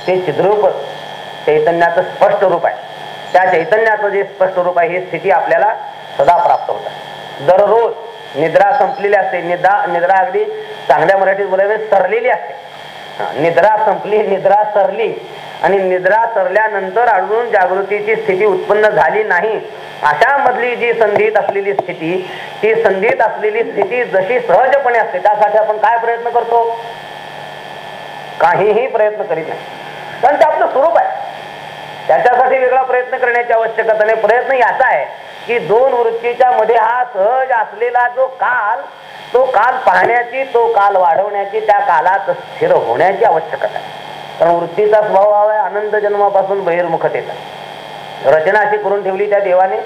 B: ते चिद्रूपच चैतन्याचं स्पष्ट रूप आहे. त्या चैतन्याचं जे स्पष्ट रूप आहे ही स्थिती आपल्याला सदा प्राप्त होतात दररोज निद्रा संपलेली असते निद्रा निद्रा अगदी चांगल्या मराठीत बोलायचं म्हणजे सरलेली असते. निद्रा संपली निद्रा सरली. आणि निद्रा सरल्यानंतर अजून जागृतीची स्थिती उत्पन्न झाली नाही. अशा मधली जी संधीत असलेली स्थिती ती संधीत असलेली स्थिती जशी सहजपणे असते त्यासाठी आपण काय प्रयत्न करतो? काहीही प्रयत्न करीत नाही. कारण ते आपलं स्वरूप आहे. त्याच्यासाठी वेगळा प्रयत्न करण्याची आवश्यकता नाही. प्रयत्न याचा आहे की दोन वृत्तीच्या मध्ये हा सहज असलेला जो काल तो काल पाहण्याची तो काल वाढवण्याची त्या कालात स्थिर होण्याची आवश्यकता आहे. कारण वृत्तीचा स्वभाव आहे आनंद जन्मापासून बहिर्मुखतेचा रचना अशी करून ठेवली त्या देवाने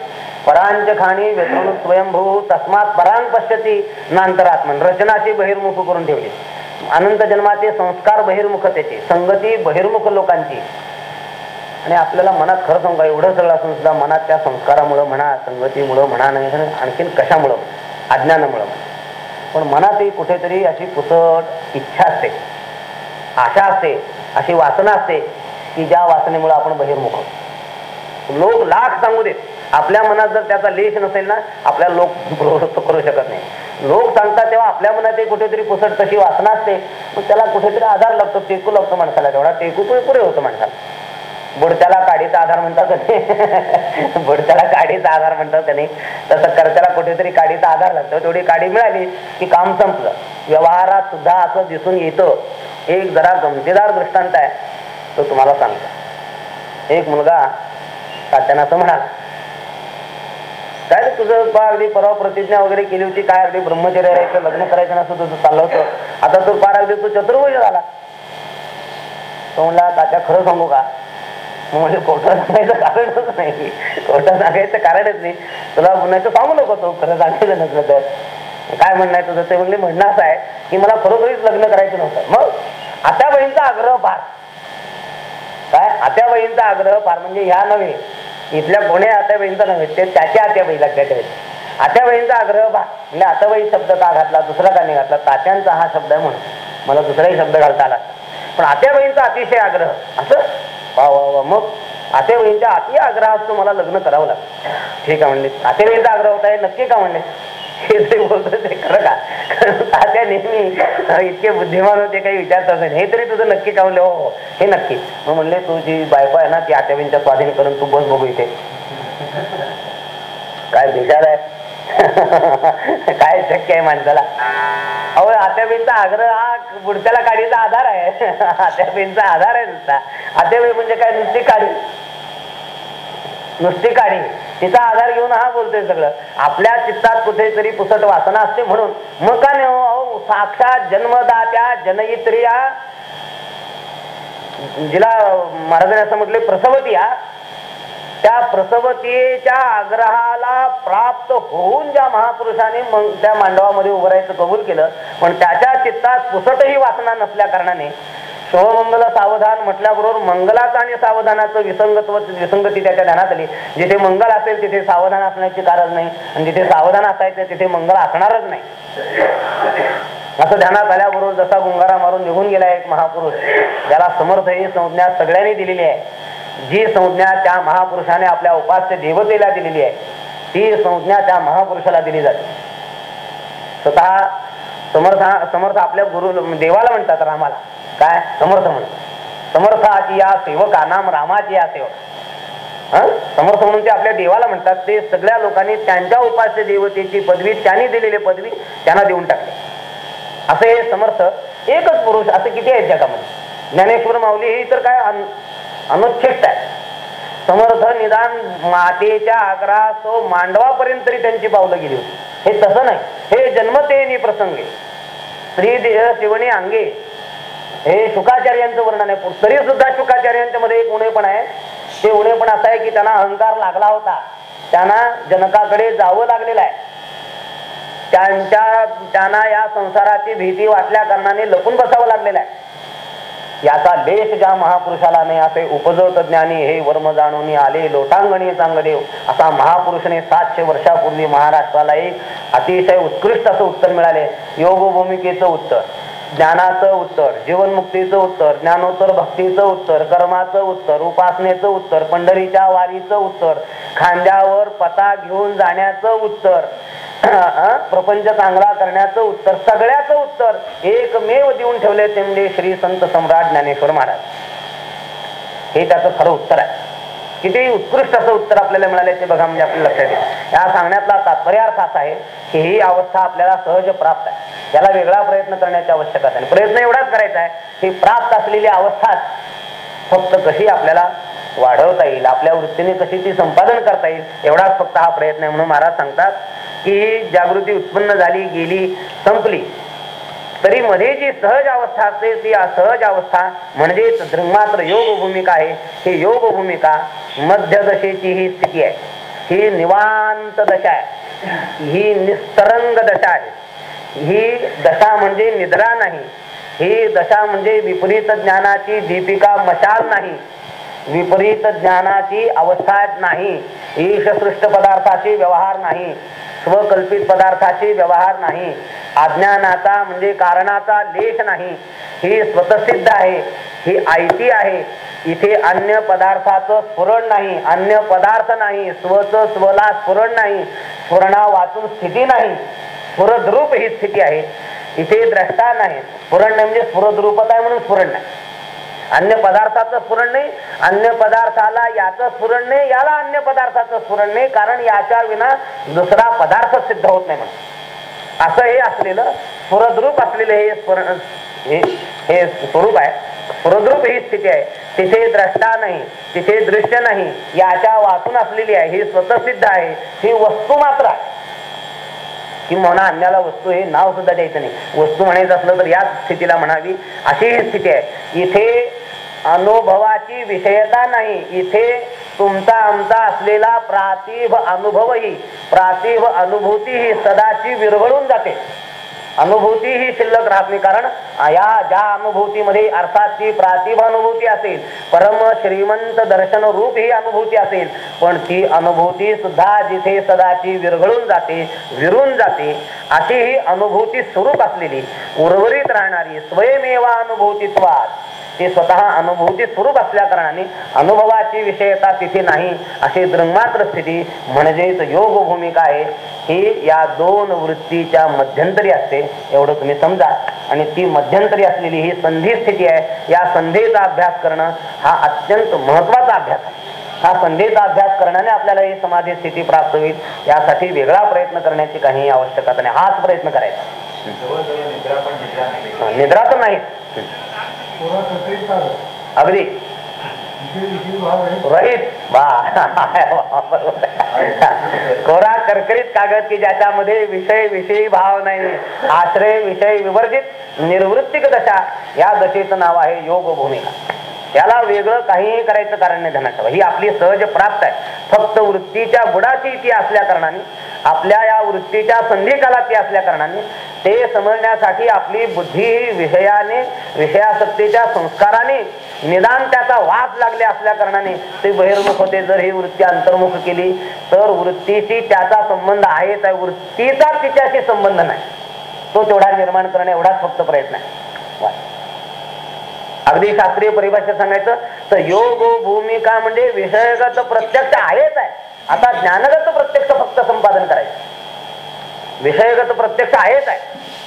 B: परांच खाणी व्यसनुक स्वयंभू तस्मात परांग पश्यती नांतरात्मन. रचनाची बहिर्मुख करून ठेवली. अनंत जन्माचे संस्कार बहिर्मुख त्याचे संगती बहिर्मुख लोकांची. आणि आपल्याला मनात खरं सांगू का एवढं सगळं असून सुद्धा मनात त्या संस्कारामुळं म्हणा संगतीमुळं म्हणा नाही आणखीन कशामुळं? अज्ञानामुळं म्हणा. पण मनातही कुठेतरी अशी पुसट इच्छा असते. आशा असते अशी वासना असते की ज्या वासनेमुळे आपण बहिर्मुख लोक लाख सांगू देत. आपल्या मनात जर त्याचा लेश नसेल ना आपल्याला लोक प्रवृत्त करू शकत नाही. लोक सांगतात तेव्हा आपल्या मनात कुठेतरी पुसट तशी वासना असते. मग त्याला कुठेतरी आधार लागतो टेकू लागतो माणसाला तेवढा. टेकू पुरे होतो माणसाला. बुडत्याला काडीचा आधार म्हणतात का नाही? बुडत्याला काडीचा आधार म्हणतात का नाही तसं कर्त्याला कुठेतरी काडीचा आधार लागतो. तेवढी काडी मिळाली की काम संपलं. व्यवहारात सुद्धा असं दिसून येतं. एक जरा गमतीदार दृष्टांत आहे. तो तुम्हाला सांगतो. एक मुलगा तात्यानं असं म्हणाला काय तुझं पा अगदी परवा प्रतिज्ञा वगैरे केली होती. काय अगदी ब्रह्मचर्य राहायचं लग्न करायचं नसतं तुझं चाललं होतं. आता तू पार अगदी तू चतुर्भुज झाला. तो म्हणला तात्या खरं सांगू का? मग म्हणजे खोटं सांगायचं कारणच नाही. खोटं सांगायचं कारणच नाही. तुला म्हणायचं सांगू नको तो खरं सांगायचं नसलं तर. काय म्हणणं आहे तुझं? ते म्हणजे म्हणणं असं आहे की मला खरोखरीच लग्न करायचं नव्हतं. मग आता बहीणचा आग्रह फार. काय? आत्या बहीणचा आग्रह फार म्हणजे ह्या नव्हे. इथल्या कोणी आत्या बहीणचा नव्हे ते त्याच्या आत्या बही लक्षात ठेवायचे आत्या बहीणचा आग्रह फार. म्हणजे आताबाई शब्द का घातला दुसरा का नाही घातला? तात्यांचा हा शब्द आहे म्हणून. मला दुसराही शब्द घालता आला. पण आत्या बहीणचा अतिशय आग्रह. असं? वा वा वा मग आत्या बहीणच्या अति आग्रहात मला लग्न करावं लागतं. ठीक आहे म्हणले. आते बहीणचा आग्रह होता हे नक्की का म्हणले? हे ते बोलतो ते खरं का? आत्या नेहमी इतके बुद्धिमान होते काही विचारत नाही. हे तरी तुझं नक्की का म्हणले? हो हो हे नक्की. मग म्हणले तुझी बायको आहे ना ती आत्याबींच्या स्वाधीन करून तू बस बघू इथे. काय बेकार आहे. काय शक्य आहे माणसाला? अहो आत्याबींचा आग्रह हा बुडत्याला काडीचा आधार आहे. आत्याबींचा आधार आहे नुसता. आत्याबाई म्हणजे काय? नुसती काडी. नुसती काढी तिचा आधार घेऊन हा बोलतोय सगळं. आपल्या चित्तात कुठेतरी पुसट वासना असते म्हणून. मग का नाही हो? अहो साक्षात जन्मदात्या जनयित्रिया जिला महाराजांनी असं म्हटले प्रसवती या त्या प्रसवतीच्या आग्रहाला प्राप्त होऊन ज्या महापुरुषाने मग त्या मांडवामध्ये उभं राहायचं कबूल केलं पण त्याच्या चित्तात पुसटही वासना नसल्या कारणाने शोभमंगल सावधान म्हटल्याबरोबर मंगलाचं आणि सावधानाचं विसंगत्व विसंगती त्याच्या ध्यानात आली. जिथे मंगल असेल तिथे सावधान असण्याची कारण नाही. आणि जिथे सावधान असायचं तिथे मंगल असणारच नाही. असं ध्यानात आल्याबरोबर जसा गुंगारा मारून निघून गेला एक महापुरुष ज्याला समर्थ ही संज्ञा सगळ्यांनी दिलेली आहे. जी संज्ञा त्या महापुरुषाने आपल्या उपास्य देवतेला दिलेली आहे ती संज्ञा त्या महापुरुषाला दिली जाते. स्वतः समर्थ समर्थ आपल्या गुरु देवाला म्हणतात रामाला. काय? समर्थ म्हणतात समर्थाची या सेवका नाम रामाची या सेवक. समर्थ म्हणून ते आपल्या देवाला म्हणतात. ते सगळ्या लोकांनी त्यांच्या उपास्य देवतेची पदवी त्यांनी दिलेली पदवी त्यांना देऊन टाकली. असे समर्थ एकच पुरुष असे किती आहेत जगामध्ये? ज्ञानेश्वर माऊली हे तर काय अनुच्छिष्ट आहे. समर्थ निदान मातेच्या आग्रहासो मांडवापर्यंत तरी त्यांची पावलं गेली होती. हे तसं नाही. हे जन्मते नि प्रसंगे स्त्री देह शिवणी अंगे. हे शुकाचार्यांचं वर्णन आहे. तरी सुद्धा शुकाचार्यांच्या मध्ये एक उणेपण आहे. ते उणेपण असं आहे की त्यांना अहंकार लागला होता. त्यांना जनकाकडे जावं लागलेलं आहे. त्यांच्या त्यांना या संसाराची भीती वाटल्या कारणाने लपून बसावं लागलेलं आहे. याचा लेश ज्या महापुरुषाला नाही असे उपजत ज्ञानी हे वर्म जाणून आले लोटांगणी चांगदेव असा महापुरुषने सातशे वर्षापूर्वी महाराष्ट्राला एक अतिशय उत्कृष्ट असं उत्तर मिळाले. योग भूमिकेचं उत्तर ज्ञानाचं उत्तर जीवनमुक्तीचं उत्तर ज्ञानोत्तर भक्तीचं उत्तर कर्माचं उत्तर उपासनेचं उत्तर पंढरीच्या वारीचं उत्तर खांद्यावर पता घेऊन जाण्याचं उत्तर. प्रपंच चांगला करण्याचं उत्तर सगळ्याचं उत्तर एकमेव देऊन ठेवले ते म्हणजे श्री संत सम्राट ज्ञानेश्वर महाराज. हे त्याचं खरं उत्तर आहे. किती उत्कृष्ट असं उत्तर आपल्याला मिळाले ते बघा म्हणजे आपल्या लक्षात येईल. या सांगण्यातला तात्पर्य अर्थ असा आहे की ही अवस्था आपल्याला सहज प्राप्त आहे. त्याला वेगळा प्रयत्न करण्याची आवश्यकता नाही. प्रयत्न एवढाच करायचा आहे की प्राप्त असलेली अवस्थाच फक्त कशी आपल्याला वाढवता येईल आपल्या वृत्तीने कशी ती संपादन करता येईल एवढाच फक्त हा प्रयत्न आहे म्हणून महाराज सांगतात ही जागृती उत्पन्न झाली गेली संपली. तरी मध्ये जी सहज अवस्था असते ती सहज अवस्था म्हणजेच मात्र योग भूमिका आहे. ही योग भूमिका मध्यदशेची ही स्थिती आहे. ही निवांत दशा आहे. ही निस्तरंग दशा आहे. ही दशा म्हणजे निद्रा नाही. ही दशा म्हणजे विपरीत ज्ञानाची दीपिका मशाल नाही. विपरीत ज्ञानाची अवस्था नाही. ईशसृष्ट पदार्थाचे व्यवहार नाही. स्वकल्पित पदार्थाशी व्यवहार नाही. अज्ञानाचा म्हणजे कारणाचा लेख नाही. हे स्वतसिद्ध आहे. ही आयती आहे. इथे अन्य पदार्थाचं स्फुरण नाही. अन्य पदार्थ नाही. स्वच स्वला स्फुरण नाही. स्फुरणा वाचून स्थिती नाही. स्फुरद्रूप ही स्थिती आहे. इथे द्रष्टा नाही. स्फुरण नाही म्हणजे स्फुरद्रूपत आहे म्हणून स्फुरण नाही. अन्य पदार्थाचं स्फुरण नाही अन्य पदार्थाला याचं स्फुरण नाही याला अन्य पदार्थाचं स्फुरण नाही कारण याच्या विना दुसरा पदार्थ सिद्ध होत नाही म्हणून. असं हे असलेलं स्फुरद्रूप असलेले हे स्फुरण हे स्वरूप आहे. स्फुरद्रूप ही स्थिती आहे. तिथे द्रष्टा नाही तिथे दृश्य नाही याच्या वाचून असलेली आहे ही स्वतः सिद्ध आहे ही वस्तू मात्र आहे. की म्हणा अन्याला वस्तू हे नाव सुद्धा द्यायचं नाही. वस्तू म्हणायचं असलं तर याच स्थितीला म्हणावी अशी ही स्थिती आहे. इथे अनुभवाची विषयता नाही. इथे तुमचा आमचा असलेला प्रातिभ अनुभवही प्रातिभ अनुभूती ही सदाची विरघळून जाते. अनुभूती ही शिल्लक राहत नाही. कारण या ज्या अनुभूतीमध्ये अर्थात ती प्रातिभ अनुभूती असेल परम श्रीमंत दर्शन रूप ही अनुभूती असेल पण ती अनुभूती सुद्धा जिथे सदाची विरघळून जाते विरून जाते अशी ही अनुभूती स्वरूप असलेली उर्वरित राहणारी स्वयमेवा अनुभूतीत्वात. ती स्वतः अनुभूती स्वरूप असल्या कारणाने अनुभवाची विषयता तिथे नाही. अशी दृंगमात्र स्थिती म्हणजेच योग भूमिका आहे. ही या दोन वृत्तीच्या मध्यंतरी असते. एवढं तुम्ही समजा. आणि ती मध्यंतरी असलेली ही संधी स्थिती आहे. या संधीचा अभ्यास करणं हा अत्यंत महत्त्वाचा अभ्यास आहे. हा संधीचा अभ्यास करण्याने आपल्याला ही समाधी स्थिती प्राप्त होईल. यासाठी वेगळा प्रयत्न करण्याची काही आवश्यकता नाही. हाच प्रयत्न करायचा.
C: निद्रा
B: तर नाही. अगदी.
A: रोहित खोरा
B: रहित कोरा करकरीत कागद की ज्याच्यामध्ये विषय विषयी भाव नाही. आश्रय विषय विवर्जित निर्वृत्तिक दशा या दशेचं नाव आहे योग भूमिका याला वेगळं काहीही करायचं कारण नाही ध्यानात ही आपली सहज प्राप्त आहे. फक्त वृत्तीच्या बुडाची ती असल्या कारणाने आपल्या या वृत्तीच्या संधिकाला ती असल्या कारणाने ते समजण्यासाठी आपली बुद्धी ही विषयाने विषयासक्तीच्या संस्काराने निदान त्याचा वास लागले असल्या कारणाने ते बहिर्मुख होते. जर ही वृत्ती अंतर्मुख केली तर वृत्तीशी त्याचा संबंध आहेच आहे. वृत्तीचा तिच्याशी संबंध नाही. तो तेवढा निर्माण करणे एवढाच फक्त प्रयत्न आहे. अगदी शास्त्रीय परिभाषेत सांगायचं तर योग भूमिका म्हणजे विषयगत प्रत्यक्ष आहेच आहे. आता ज्ञानगत प्रत्यक्ष फक्त संपादन करायचं. विषयगत प्रत्यक्ष आहेच आहे.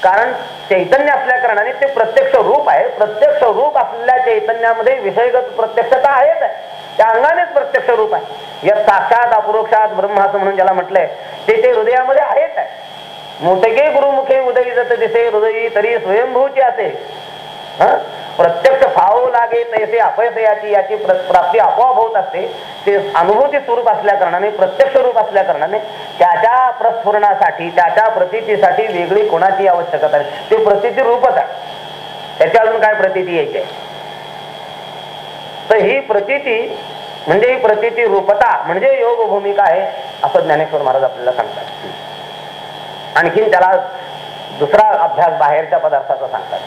B: कारण चैतन्य असल्या कारणाने ते प्रत्यक्ष रूप आहे. प्रत्यक्ष रूप असलेल्या चैतन्यामध्ये विषयगत प्रत्यक्षता आहेच आहे. त्या अंगानेच प्रत्यक्ष रूप आहे. या साक्षात अपरोक्षात ब्रह्म असं म्हणून ज्याला म्हटलंय ते ते हृदयामध्ये आहेच आहे. मोठके गुरुमुखे उदयी जत दिसे हृदयी तरी स्वयंभूची असेल हा? प्रत्यक्ष फाव लागे तैसे अपयसयाची याची प्राप्ती आपोआप होत असते. ते अनुभूती स्वरूप असल्या कारणाने प्रत्यक्ष रूप असल्या कारणाने त्याच्या प्रस्फुरणासाठी त्याच्या प्रतीतीसाठी वेगळी कोणाची आवश्यकता आहे ते प्रतीती रूपच आहे. त्याच्या अजून काय प्रतीती यायची आहे? तर ही प्रतीती म्हणजे ही प्रतीती रूपता म्हणजे योग भूमिका आहे असं ज्ञानेश्वर महाराज आपल्याला सांगतात. आणखीन त्याला दुसरा अभ्यास बाहेरच्या पदार्थाचा सांगतात.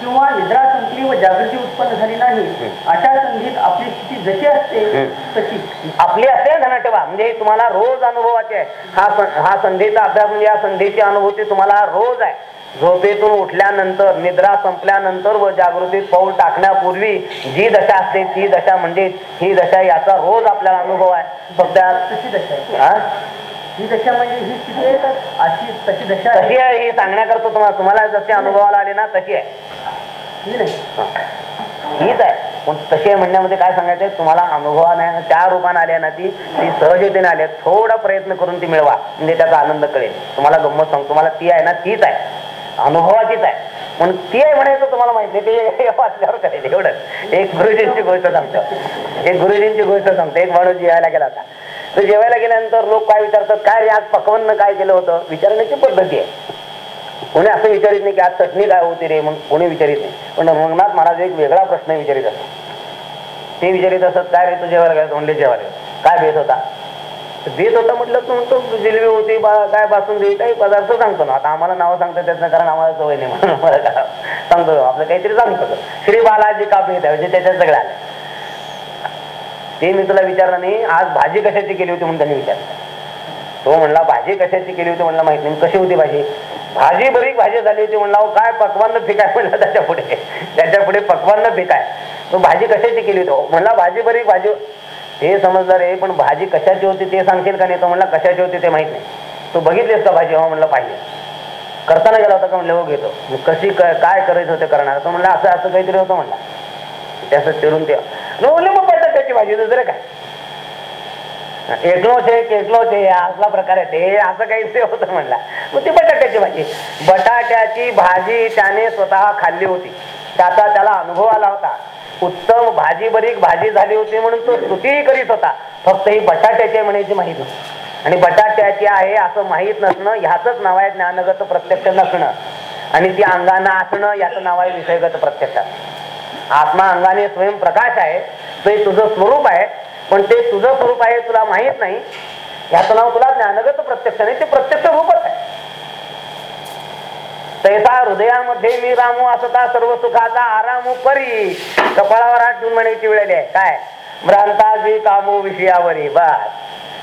A: किंवा निद्रा संपली व जागृती उत्पन्न झाली नाही. अशा संधीत आपली स्थिती जशी असते. तशी.
B: आपली असे धन ठेवा म्हणजे तुम्हाला रोज अनुभवाचे आहे. हा हा संधीचा अभ्यास म्हणजे या संधीची अनुभूती तुम्हाला रोज आहे. झोपेतून उठल्यानंतर निद्रा संपल्यानंतर व जागृतीत पाऊल टाकण्यापूर्वी जी दशा असते ती दशा म्हणजे ही दशा याचा रोज आपल्याला अनुभव आहे. फक्त हा?
A: दशा म्हणजे ही स्थिती अशी तशी दशा आहे.
B: तशी आहे ही सांगण्याकरता तुम्हाला तुम्हाला जशी अनुभवाला आली ना तशी आहे.
A: की नाही
B: हीच आहे. पण तशी म्हणण्यामध्ये काय सांगायचंय? तुम्हाला अनुभवाने त्या रूपाने आल्या ना ती ती सहजतेने आली. थोडा प्रयत्न करून ती मिळवा. म्हणजे त्याचा आनंद कळेल. तुम्हाला गंमत सांग तुम्हाला ती आहे ना तीच आहे. अनुभवाचीच आहे. पण ती आहे म्हणायचं तुम्हाला माहिती ते वाचल्यावर कळेल एवढंच. एक गुरुजींची गोष्ट सांगतो. एक गुरुजींची गोष्ट सांगतो. एक माणूस जेवायला गेला होता. तो जेवायला गेल्यानंतर लोक काय विचारतात? काय रे आज पकवन्न काय केलं होतं? विचारण्याची पद्धती आहे. कोणी असं विचारित नाही की आज चटणी काय होती रे म्हणून कोणी विचारित नाही. पण रंगनाथ महाराज एक वेगळा प्रश्न विचारित असतो. ते विचारित असत काय रे तू जेवायला गेला? म्हणले जेवायला काय भेट होता? देत होता म्हटलं तू म्हणतो जिलबी होती बा काय बासुंदी काही पदार्थ सांगतो ना. आता आम्हाला नावं सांगता त्याचं कारण आम्हाला सवय नाही म्हणून मला सांगतो आपलं काहीतरी सांगतो. श्री बालाजी का भेट आहे? म्हणजे त्याच्यात सगळं आलं. ते मी तुला विचारलं नाही आज भाजी कशाची केली होती? म्हणून त्यांनी विचारलं. तो म्हणला भाजी कशाची केली होती? म्हणला माहीत नाही. कशी होती भाजी? भाजी बरी भाजी झाली होती म्हणला अहो काय पकवान फिकाय म्हणलं त्याच्या पुढे त्याच्या पुढे पकवान फिकाय तो भाजी कशाची केली होती? म्हणला भाजी बरी भाजी. ते समजदार आहे पण भाजी कशाची होती ते सांगशील का नाही? तो म्हणला कशाची होती ते माहीत नाही. तू बघितलीस का भाजी? हो म्हणलं पाहिजे करताना गेला होता का? म्हणलं हो घेतो. मग कशी काय करायचं होतं करणार? तो म्हणला असं असं काहीतरी होतं म्हणला. त्याचं चिरून ते. म्हणलं मग त्याची भाजी दुसरं काय? एकलोच छे केकलो आहे असला प्रकार आहे ते असं काही ते होतं म्हणला. मग ती बटाट्याची भाजी. बटाट्याची भाजी त्याने स्वतः खाल्ली होती. त्याचा त्याला अनुभव आला होता. उत्तम भाजी बरीक भाजी झाली होती म्हणून तो स्तुतीही करीत होता. फक्त ही बटाट्याची म्हणायची माहिती आणि बटाट्याची आहे असं माहीत नसणं ह्याच नाव आहे ज्ञानगत प्रत्यक्ष नसणं. आणि ती अंगानं असणं याचं नाव आहे विषयगत प्रत्यक्षात आत्मा अंगाने स्वयंप्रकाश आहे. ते तुझं स्वरूप आहे. पण ते तुझं स्वरूप आहे तुला माहीत नाही. याचं नाव तुला ज्ञानगत प्रत्यक्ष नाही ते प्रत्यक्ष रूपच आहे. तैसा हृदयामध्ये मी रामू असता सर्व सुखाचा आराम परी कपाळावर हात म्हणायची वेळ आहे. काय? भ्रांताजी कामू विषयावरी. बस.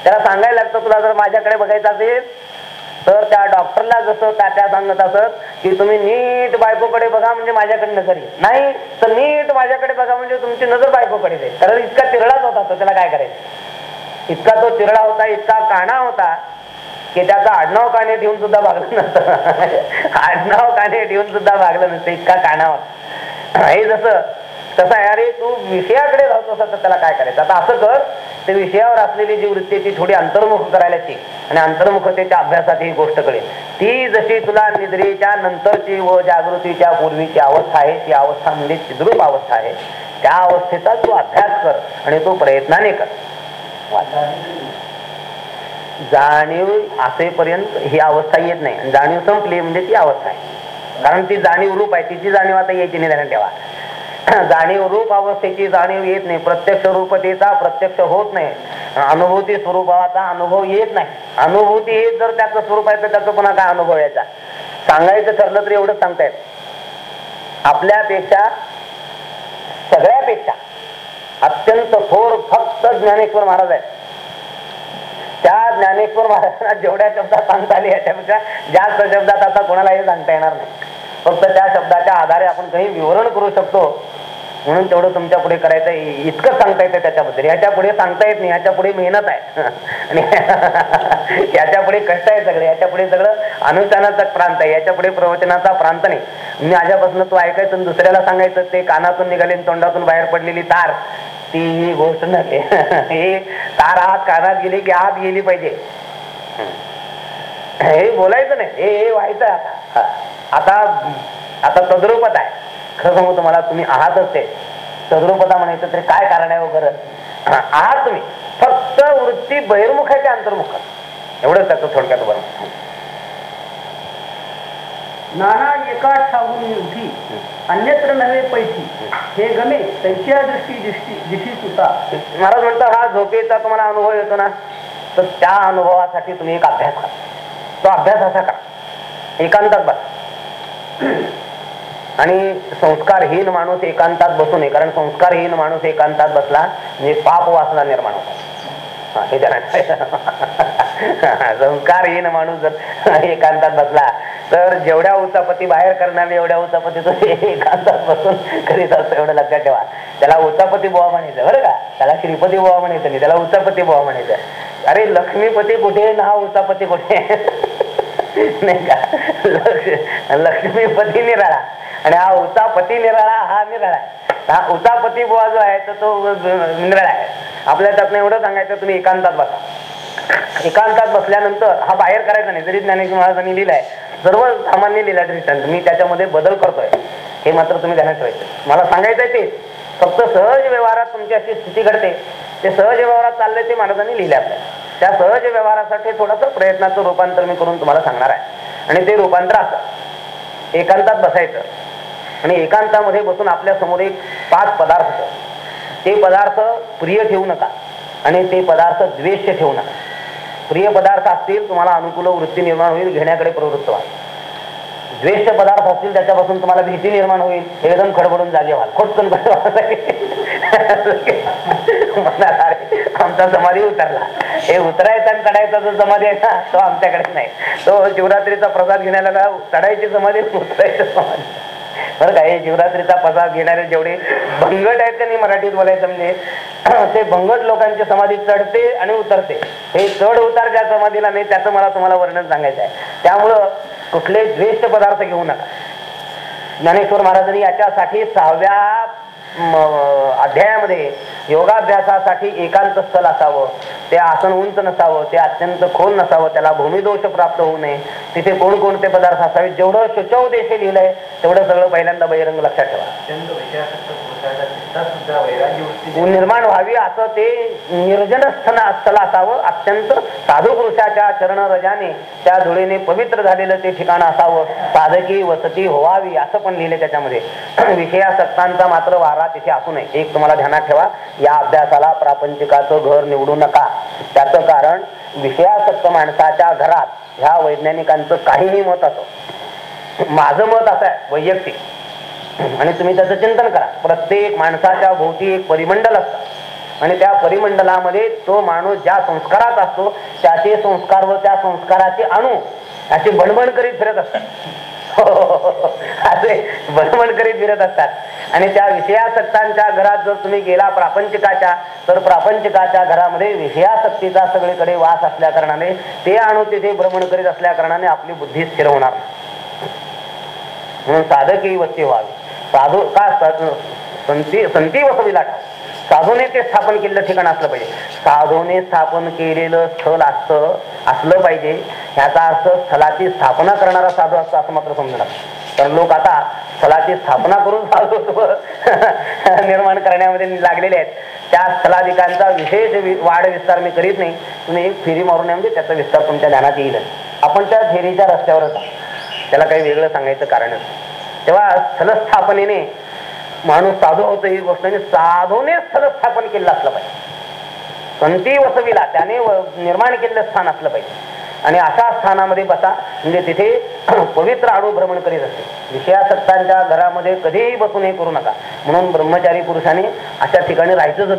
B: त्याला सांगायला लागतं तुला जर माझ्याकडे बघायचं असेल तर त्या डॉक्टरला जसं तात्या सांगत असत की तुम्ही नीट बायकोकडे बघा म्हणजे माझ्याकडे नजर नाही तर नीट माझ्याकडे बघा म्हणजे तुमची नजर बायकोकडे जाईल. कारण इतका तिरडाच होता तो त्याला काय करायचं? इतका तो तिरडा होता इतका काणा होता की त्याचा आडनाव काने ठेवून सुद्धा भागलं नसतं. आडनाव काणे ठेवून सुद्धा भागलं नसतं इतका काणा होता. हे जसं तसं आहे अरे तू विषयाकडे राहतोस तर त्याला काय करायचं? आता असं कर ते विषयावर असलेली जी वृत्ती ती थोडी अंतर्मुख करायला शिक. आणि अंतर्मुखतेच्या अभ्यासात ही गोष्ट कळेल. ती जशी तुला निद्रेच्या नंतरची व जागृतीच्या पूर्वीची अवस्था आहे ती अवस्था म्हणजे चिद्रूप अवस्था आहे. त्या अवस्थेचा तू अभ्यास कर आणि तो प्रयत्नाने कर. जाणीव असेपर्यंत ही अवस्था येत नाही. जाणीव संपली म्हणजे ती अवस्था आहे. कारण ती जाणीव रूप आहे. तिची जाणीव आता यायची नाही ठेवा. जाणीव रूप अवस्थेची जाणीव येत नाही. प्रत्यक्ष रूपतेचा प्रत्यक्ष होत नाही. अनुभूती स्वरूपाचा अनुभव येत नाही. अनुभूती हे जर त्याचं स्वरूप आहे तर त्याचं पुन्हा काय अनुभव यायचा? सांगायचं ठरलं तर एवढंच सांगतायत आपल्यापेक्षा सगळ्यापेक्षा अत्यंत थोर फक्त ज्ञानेश्वर महाराज आहेत. त्या ज्ञानेश्वर महाराजांना जेवढ्या शब्दात सांगता आली याच्यापेक्षा जास्त शब्दात आता कोणालाही सांगता येणार नाही. फक्त त्या शब्दाच्या आधारे आपण काही विवरण करू शकतो. म्हणून तेवढं तुमच्यापुढे करायचं इतकं सांगता येतं त्याच्याबद्दल. याच्यापुढे सांगता येत नाही. याच्यापुढे मेहनत आहे. आणि याच्यापुढे कष्ट आहे सगळे. याच्यापुढे सगळं अनुष्ठानाचा प्रांत आहे. याच्यापुढे प्रवचनाचा प्रांत नाही. मी माझ्यापासून तू ऐकायचं दुसऱ्याला सांगायचं ते कानातून निघाले आणि तोंडातून बाहेर पडलेली तार. ती ही गोष्ट नव्हे हे तार आत कानात गेली की आत गेली पाहिजे. हे बोलायचं नाही. हे हे व्हायचं आता. हा. आता आता तद्रूपत आहे. खरं सांगू तुम्हाला तुम्ही आहातच ते तद्रूपता म्हणायचं तरी काय कारण आहे वगैरे आहात तुम्ही. फक्त वृत्ती बहिर्मुख आहे ते अंतर्मुख. एवढंच त्याचं थोडक्यात बरं
A: नाना एका ठाऊन उठी अन्यत्र नव्हे पैठी हे गमे तैच्या दृष्टी दिष्टी दिशी सुता
B: महाराज म्हणतात हा झोपेचा तुम्हाला अनुभव येतो ना? तर त्या अनुभवासाठी तुम्ही एक अभ्यास करा. तो अभ्यास असा करा. एकांतात बस. आणि संस्कारहीन माणूस एकांतात बसू नये कारण संस्कारहीन माणूस एकांतात बसला म्हणजे पाप वासना निर्माण होतो हे संस्कारहीन माणूस जर एकांतात बसला तर जेवढ्या उचापती बाहेर करणार एवढ्या उचापती तो एकांतात बसून करीत असतो एवढं लक्षात ठेवा. त्याला उचापती बुवा म्हणायचं बरं का? त्याला श्रीपती बुवा म्हणायचं नाही त्याला उचापती बुवा म्हणायचं. अरे लक्ष्मीपती कुठे ना उतापती कुठे नाही का? लक्ष्मीपती निराळा. आणि हा उचापती निराळा हा निराळा आहे. हा उचापती बुवा जो आहे तर तो निराळा आहे. आपल्या त्यातनं एवढं सांगायचं तुम्ही एकांतात बसा. एकांतात बसल्यानंतर हा बाहेर करायचा नाही. जरी ज्ञानेश्वर महाराजांनी लिहिलाय सर्व सामान्य लिहिला दृष्टांत मी त्याच्यामध्ये बदल करतोय. हे मात्र तुम्ही ध्यानात ठेवायचं. मला सांगायचंय तेच फक्त सहज व्यवहारात तुमची अशी स्थिती घडते. ते सहज व्यवहारात चाललंय ते महाराजांनी लिहिले आपल्याला त्या सहज व्यवहारासाठी थोडंसं प्रयत्नाचं रूपांतर मी करून तुम्हाला सांगणार आहे. आणि ते रूपांतर असं. एकांतात बसायचं. आणि एकांतामध्ये बसून आपल्यासमोर एक पाच पदार्थ ते पदार्थ प्रिय ठेवू नका. आणि ते पदार्थ द्वेष्य ठेवू नका. प्रिय पदार्थ असतील तुम्हाला अनुकूल वृत्ती निर्माण होईल घेण्याकडे प्रवृत्त व्हा. द्वेष्ट पदार्थ असतील त्याच्यापासून तुम्हाला भीती निर्माण होईल. एकदम खडबडून जागे व्हाल खोटकन आमचा समाधी उतरला. हे उतरायचा आणि चढायचा जो समाधी आहे ना तो आमच्याकडे नाही. तो शिवरात्रीचा प्रसाद घेण्याला चढायची समाधी उतरायचं उतरायची समाधी. बरं काय शिवरात्रीचा प्रसाद घेणारे जेवढे भंगट आहेत त्यांनी मराठीत बोलायचं म्हणजे ते भंगट लोकांची समाधी चढते आणि उतरते. हे चढ उतार ज्या समाधीला नाही त्याचं मला तुम्हाला वर्णन सांगायचं आहे. त्यामुळं कुठले द्वेष्ट पदार्थ घेऊ नका. ज्ञानेश्वर महाराजांनी याच्यासाठी सहाव्या अध्यायामध्ये योगाभ्यासासाठी एकांत स्थल असावं ते आसन उंच नसावं ते अत्यंत खोल नसावं त्याला भूमिदोष प्राप्त होऊ नये. तिथे कोणकोणते पदार्थ असावे जेवढं शुचौदेशे लिहिलंय तेवढं सगळं पहिल्यांदा बहिरंग लक्षात ठेवा. निर्माण व्हावी असं ते निर्जन स्थल असावं अत्यंत साधू पुरुषाच्या चरण रजाने त्या धुळीने पवित्र झालेलं ते ठिकाण असावं साधकी वसती व्हावी असं पण लिहिले त्याच्यामध्ये. विषयासक्तांचा मात्र वारा तिथे असू नये. एक तुम्हाला ध्यानात ठेवा या अभ्यासाला प्रापंचिकाचं घर निवडू नका. त्याचं कारण विषयासक्त माणसाच्या घरात ह्या वैज्ञानिकांचं काहीही मत असं. माझं मत असं आहे वैयक्तिक. आणि तुम्ही त्याचं चिंतन करा. प्रत्येक माणसाच्या भोवती एक परिमंडल असतं. आणि त्या परिमंडलामध्ये तो माणूस ज्या संस्कारात असतो त्याचे संस्कार व त्या संस्काराचे अणू असे बणबण करीत फिरत असतात. हो, हो, हो, असे बणबण करीत फिरत असतात. आणि त्या विषयासक्तांच्या घरात जर तुम्ही गेला प्रापंचिकाच्या तर प्रापंचिकाच्या घरामध्ये विषयासक्तीचा सगळीकडे वास असल्या कारणाने ते अणू तिथे भ्रमण करीत असल्या कारणाने आपली बुद्धी स्थिर होणार म्हणून साधकी वस्ती व्हावी. साधू का संती संती वसविला साधूने ते स्थापन केलेलं ठिकाण असलं पाहिजे. साधूने स्थापन केलेलं स्थल असतं असलं पाहिजे. ह्याचा अर्थ स्थलाची स्थापना करणारा साधू असतो असं मात्र समजू तर लोक आता स्थलाची स्थापना करून साधू निर्माण करण्यामध्ये लागलेले आहेत. त्या स्थलाधिकांचा विशेष वाढ विस्तार मी करीत नाही. तुम्ही एक फेरी मारून म्हणजे त्याचा विस्तार तुमच्या ध्यानात येईल. आपण त्या फेरीच्या रस्त्यावरच त्याला काही वेगळं सांगायचं कारणच तेव्हा स्थलस्थापनेने माणूस साधू होतो ही गोष्ट आणि साधूने स्थलस्थापन केलं असलं पाहिजे. संती वसविला त्याने निर्माण केलेलं स्थान असलं पाहिजे. आणि अशा स्थानामध्ये बसा म्हणजे तिथे पवित्र आडू भ्रमण करीत असते. विषयासक्तांच्या घरामध्ये कधीही बसून हे करू नका. म्हणून ब्रह्मचारी पुरुषाने अशा ठिकाणी राहायचं